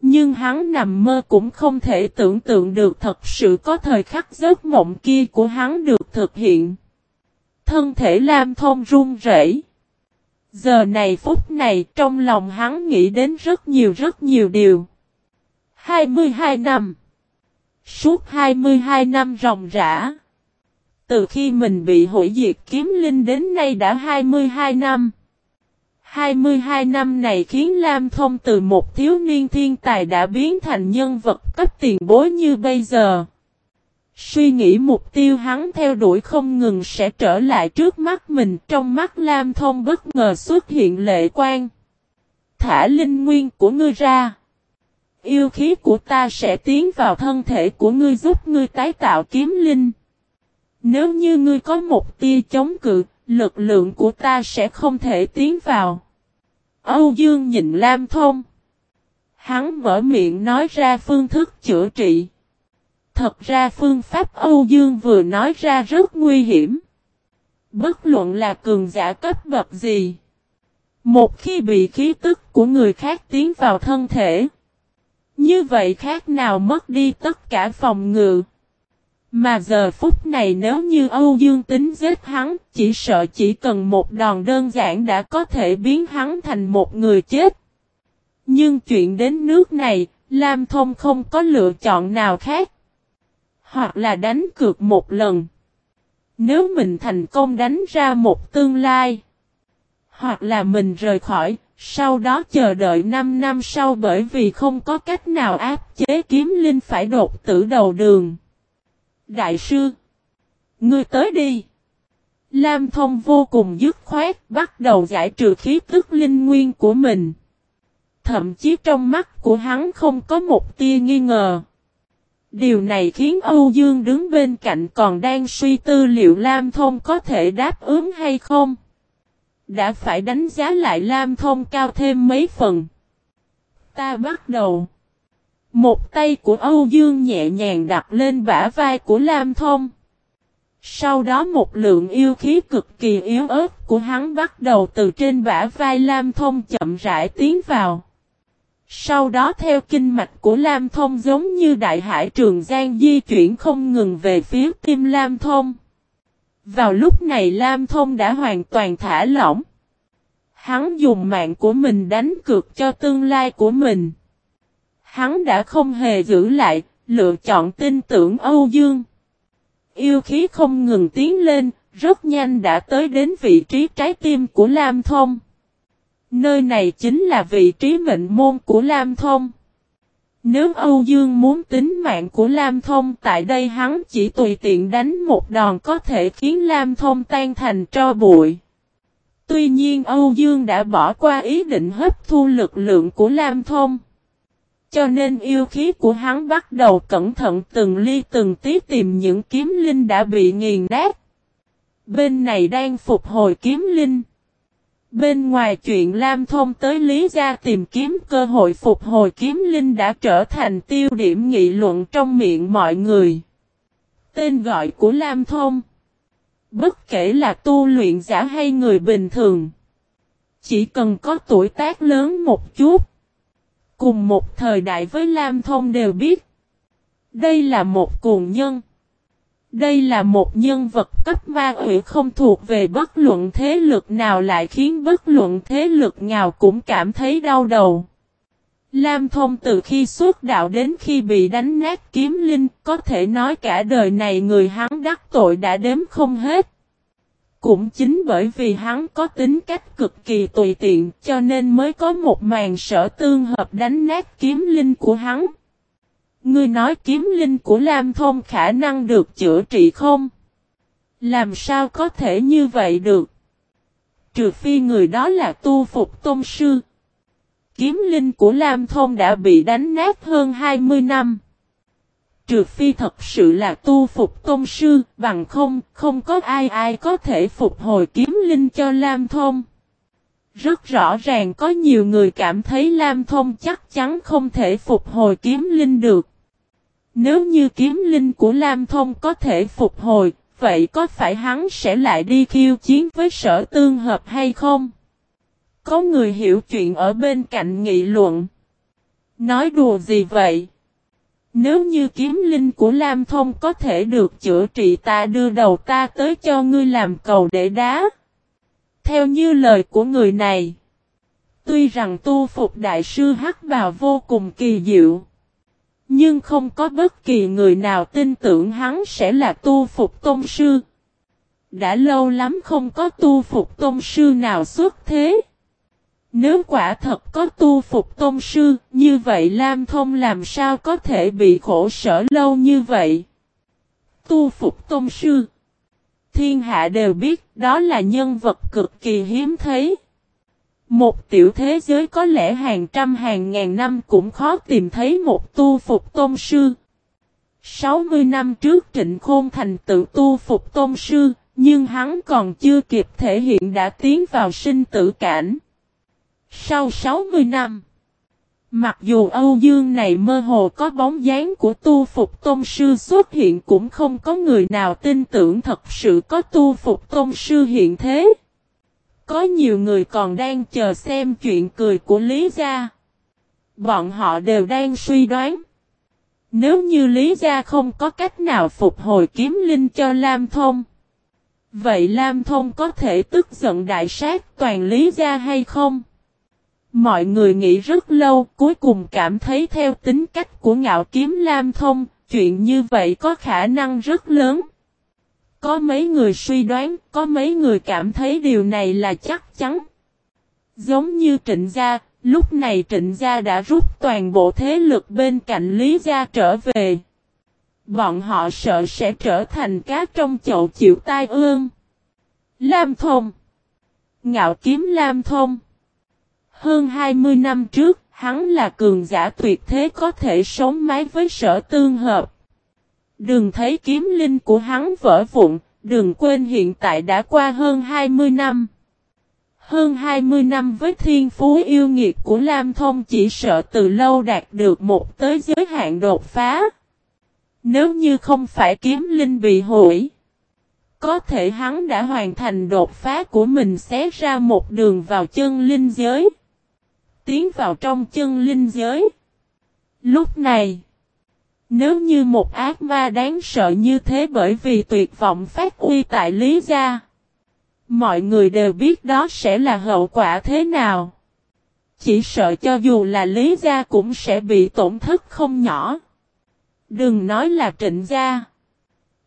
Nhưng hắn nằm mơ cũng không thể tưởng tượng được thật sự có thời khắc giấc mộng kia của hắn được thực hiện. Thân thể Lam Thông run rẩy. Giờ này phút này trong lòng hắn nghĩ đến rất nhiều rất nhiều điều. 22 năm. Suốt 22 năm ròng rã. Từ khi mình bị hủy diệt kiếm linh đến nay đã 22 năm. 22 năm này khiến Lam Thông từ một thiếu niên thiên tài đã biến thành nhân vật cấp tiền bối như bây giờ. Suy nghĩ mục tiêu hắn theo đuổi không ngừng sẽ trở lại trước mắt mình trong mắt Lam Thông bất ngờ xuất hiện lệ quan. Thả linh nguyên của ngươi ra. Yêu khí của ta sẽ tiến vào thân thể của ngươi giúp ngươi tái tạo kiếm linh. Nếu như ngươi có một tia chống cự, lực lượng của ta sẽ không thể tiến vào. Âu Dương nhìn Lam Thông. Hắn mở miệng nói ra phương thức chữa trị. Thật ra phương pháp Âu Dương vừa nói ra rất nguy hiểm. Bất luận là cường giả cấp bậc gì. Một khi bị khí tức của người khác tiến vào thân thể. Như vậy khác nào mất đi tất cả phòng ngự. Mà giờ phút này nếu như Âu Dương tính giết hắn, chỉ sợ chỉ cần một đòn đơn giản đã có thể biến hắn thành một người chết. Nhưng chuyện đến nước này, Lam Thông không có lựa chọn nào khác. Hoặc là đánh cược một lần. Nếu mình thành công đánh ra một tương lai. Hoặc là mình rời khỏi, sau đó chờ đợi 5 năm sau bởi vì không có cách nào áp chế kiếm linh phải đột tử đầu đường. Đại sư, ngươi tới đi. Lam thông vô cùng dứt khoát bắt đầu giải trừ khí tức linh nguyên của mình. Thậm chí trong mắt của hắn không có một tia nghi ngờ. Điều này khiến Âu Dương đứng bên cạnh còn đang suy tư liệu Lam Thông có thể đáp ứng hay không. Đã phải đánh giá lại Lam Thông cao thêm mấy phần. Ta bắt đầu. Một tay của Âu Dương nhẹ nhàng đặt lên bả vai của Lam Thông. Sau đó một lượng yêu khí cực kỳ yếu ớt của hắn bắt đầu từ trên bả vai Lam Thông chậm rãi tiến vào. Sau đó theo kinh mạch của Lam Thông giống như đại hải trường giang di chuyển không ngừng về phía tim Lam Thông. Vào lúc này Lam Thông đã hoàn toàn thả lỏng. Hắn dùng mạng của mình đánh cược cho tương lai của mình. Hắn đã không hề giữ lại, lựa chọn tin tưởng Âu Dương. Yêu khí không ngừng tiến lên, rất nhanh đã tới đến vị trí trái tim của Lam Thông. Nơi này chính là vị trí mệnh môn của Lam Thông. Nếu Âu Dương muốn tính mạng của Lam Thông tại đây, hắn chỉ tùy tiện đánh một đòn có thể khiến Lam Thông tan thành tro bụi. Tuy nhiên, Âu Dương đã bỏ qua ý định hấp thu lực lượng của Lam Thông. Cho nên yêu khí của hắn bắt đầu cẩn thận từng ly từng tí tìm những kiếm linh đã bị nghiền nát. Bên này đang phục hồi kiếm linh. Bên ngoài chuyện Lam Thông tới Lý Gia tìm kiếm cơ hội phục hồi kiếm linh đã trở thành tiêu điểm nghị luận trong miệng mọi người. Tên gọi của Lam Thông Bất kể là tu luyện giả hay người bình thường, Chỉ cần có tuổi tác lớn một chút, Cùng một thời đại với Lam Thông đều biết, Đây là một cuồng nhân đây là một nhân vật cấp ma ủy không thuộc về bất luận thế lực nào lại khiến bất luận thế lực nào cũng cảm thấy đau đầu. Lam Thông từ khi xuất đạo đến khi bị đánh nát kiếm linh, có thể nói cả đời này người hắn đắc tội đã đếm không hết. Cũng chính bởi vì hắn có tính cách cực kỳ tùy tiện, cho nên mới có một màn sở tương hợp đánh nát kiếm linh của hắn. Ngươi nói kiếm linh của Lam Thông khả năng được chữa trị không? Làm sao có thể như vậy được? Trừ phi người đó là tu phục tôn sư. Kiếm linh của Lam Thông đã bị đánh nát hơn 20 năm. Trừ phi thật sự là tu phục tôn sư, bằng không, không có ai ai có thể phục hồi kiếm linh cho Lam Thông. Rất rõ ràng có nhiều người cảm thấy Lam Thông chắc chắn không thể phục hồi kiếm linh được. Nếu như kiếm linh của Lam Thông có thể phục hồi, vậy có phải hắn sẽ lại đi khiêu chiến với sở tương hợp hay không? Có người hiểu chuyện ở bên cạnh nghị luận. Nói đùa gì vậy? Nếu như kiếm linh của Lam Thông có thể được chữa trị ta đưa đầu ta tới cho ngươi làm cầu để đá. Theo như lời của người này. Tuy rằng tu phục đại sư hắc bào vô cùng kỳ diệu. Nhưng không có bất kỳ người nào tin tưởng hắn sẽ là tu phục tôn sư. Đã lâu lắm không có tu phục tôn sư nào xuất thế. Nếu quả thật có tu phục tôn sư, như vậy Lam Thông làm sao có thể bị khổ sở lâu như vậy? Tu phục tôn sư Thiên hạ đều biết đó là nhân vật cực kỳ hiếm thấy. Một tiểu thế giới có lẽ hàng trăm hàng ngàn năm cũng khó tìm thấy một tu phục tôn sư. 60 năm trước Trịnh Khôn thành tự tu phục tôn sư, nhưng hắn còn chưa kịp thể hiện đã tiến vào sinh tử cảnh. Sau 60 năm, mặc dù Âu Dương này mơ hồ có bóng dáng của tu phục tôn sư xuất hiện cũng không có người nào tin tưởng thật sự có tu phục tôn sư hiện thế. Có nhiều người còn đang chờ xem chuyện cười của Lý Gia. Bọn họ đều đang suy đoán. Nếu như Lý Gia không có cách nào phục hồi kiếm linh cho Lam Thông. Vậy Lam Thông có thể tức giận đại sát toàn Lý Gia hay không? Mọi người nghĩ rất lâu, cuối cùng cảm thấy theo tính cách của ngạo kiếm Lam Thông, chuyện như vậy có khả năng rất lớn. Có mấy người suy đoán, có mấy người cảm thấy điều này là chắc chắn. Giống như trịnh gia, lúc này trịnh gia đã rút toàn bộ thế lực bên cạnh Lý gia trở về. Bọn họ sợ sẽ trở thành cá trong chậu chịu tai ương. Lam Thông Ngạo kiếm Lam Thông hơn 20 năm trước, hắn là cường giả tuyệt thế có thể sống mái với sở tương hợp. Đừng thấy kiếm linh của hắn vỡ vụn, đừng quên hiện tại đã qua hơn 20 năm. Hơn 20 năm với thiên phú yêu nghiệt của Lam Thông chỉ sợ từ lâu đạt được một tới giới hạn đột phá. Nếu như không phải kiếm linh bị hủy, có thể hắn đã hoàn thành đột phá của mình xé ra một đường vào chân linh giới tiến vào trong chân linh giới. Lúc này, nếu như một ác ma đáng sợ như thế bởi vì tuyệt vọng phát uy tại Lý Gia, mọi người đều biết đó sẽ là hậu quả thế nào. Chỉ sợ cho dù là Lý Gia cũng sẽ bị tổn thất không nhỏ. Đừng nói là trịnh gia.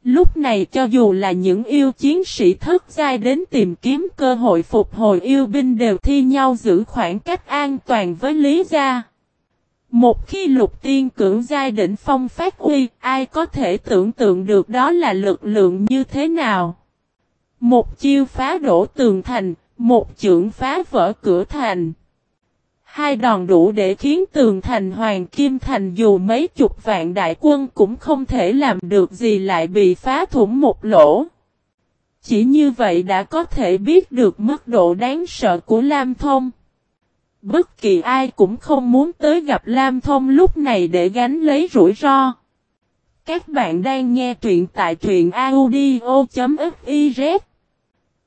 Lúc này cho dù là những yêu chiến sĩ thất giai đến tìm kiếm cơ hội phục hồi yêu binh đều thi nhau giữ khoảng cách an toàn với Lý Gia. Một khi lục tiên cưỡng giai đỉnh phong phát uy, ai có thể tưởng tượng được đó là lực lượng như thế nào? Một chiêu phá đổ tường thành, một chưởng phá vỡ cửa thành. Hai đòn đủ để khiến tường thành Hoàng Kim Thành dù mấy chục vạn đại quân cũng không thể làm được gì lại bị phá thủng một lỗ. Chỉ như vậy đã có thể biết được mức độ đáng sợ của Lam Thông. Bất kỳ ai cũng không muốn tới gặp Lam Thông lúc này để gánh lấy rủi ro. Các bạn đang nghe truyện tại truyện audio.fiz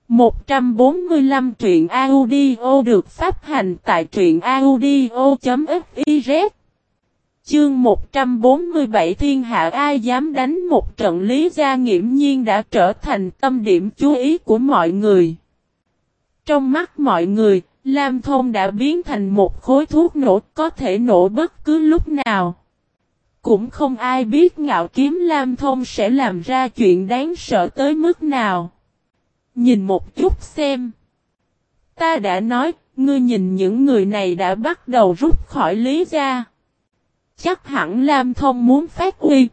145 truyện audio được phát hành tại truyện audio.fiz Chương 147 Thiên hạ ai dám đánh một trận lý gia nghiễm nhiên đã trở thành tâm điểm chú ý của mọi người. Trong mắt mọi người, Lam Thông đã biến thành một khối thuốc nổ có thể nổ bất cứ lúc nào. Cũng không ai biết ngạo kiếm Lam Thông sẽ làm ra chuyện đáng sợ tới mức nào. Nhìn một chút xem. Ta đã nói, ngươi nhìn những người này đã bắt đầu rút khỏi lý ra. Chắc hẳn Lam Thông muốn phát uy.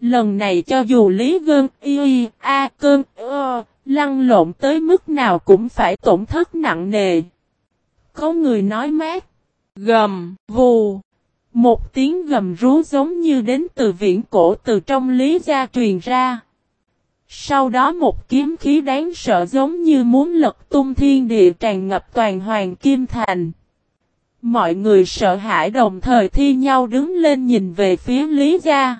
Lần này cho dù Lý Gơn, Y, A, Cơn, Ơ, lăn lộn tới mức nào cũng phải tổn thất nặng nề. Có người nói mát, gầm, vù. Một tiếng gầm rú giống như đến từ viễn cổ từ trong lý gia truyền ra. Sau đó một kiếm khí đáng sợ giống như muốn lật tung thiên địa tràn ngập toàn hoàng kim thành. Mọi người sợ hãi đồng thời thi nhau đứng lên nhìn về phía Lý Gia.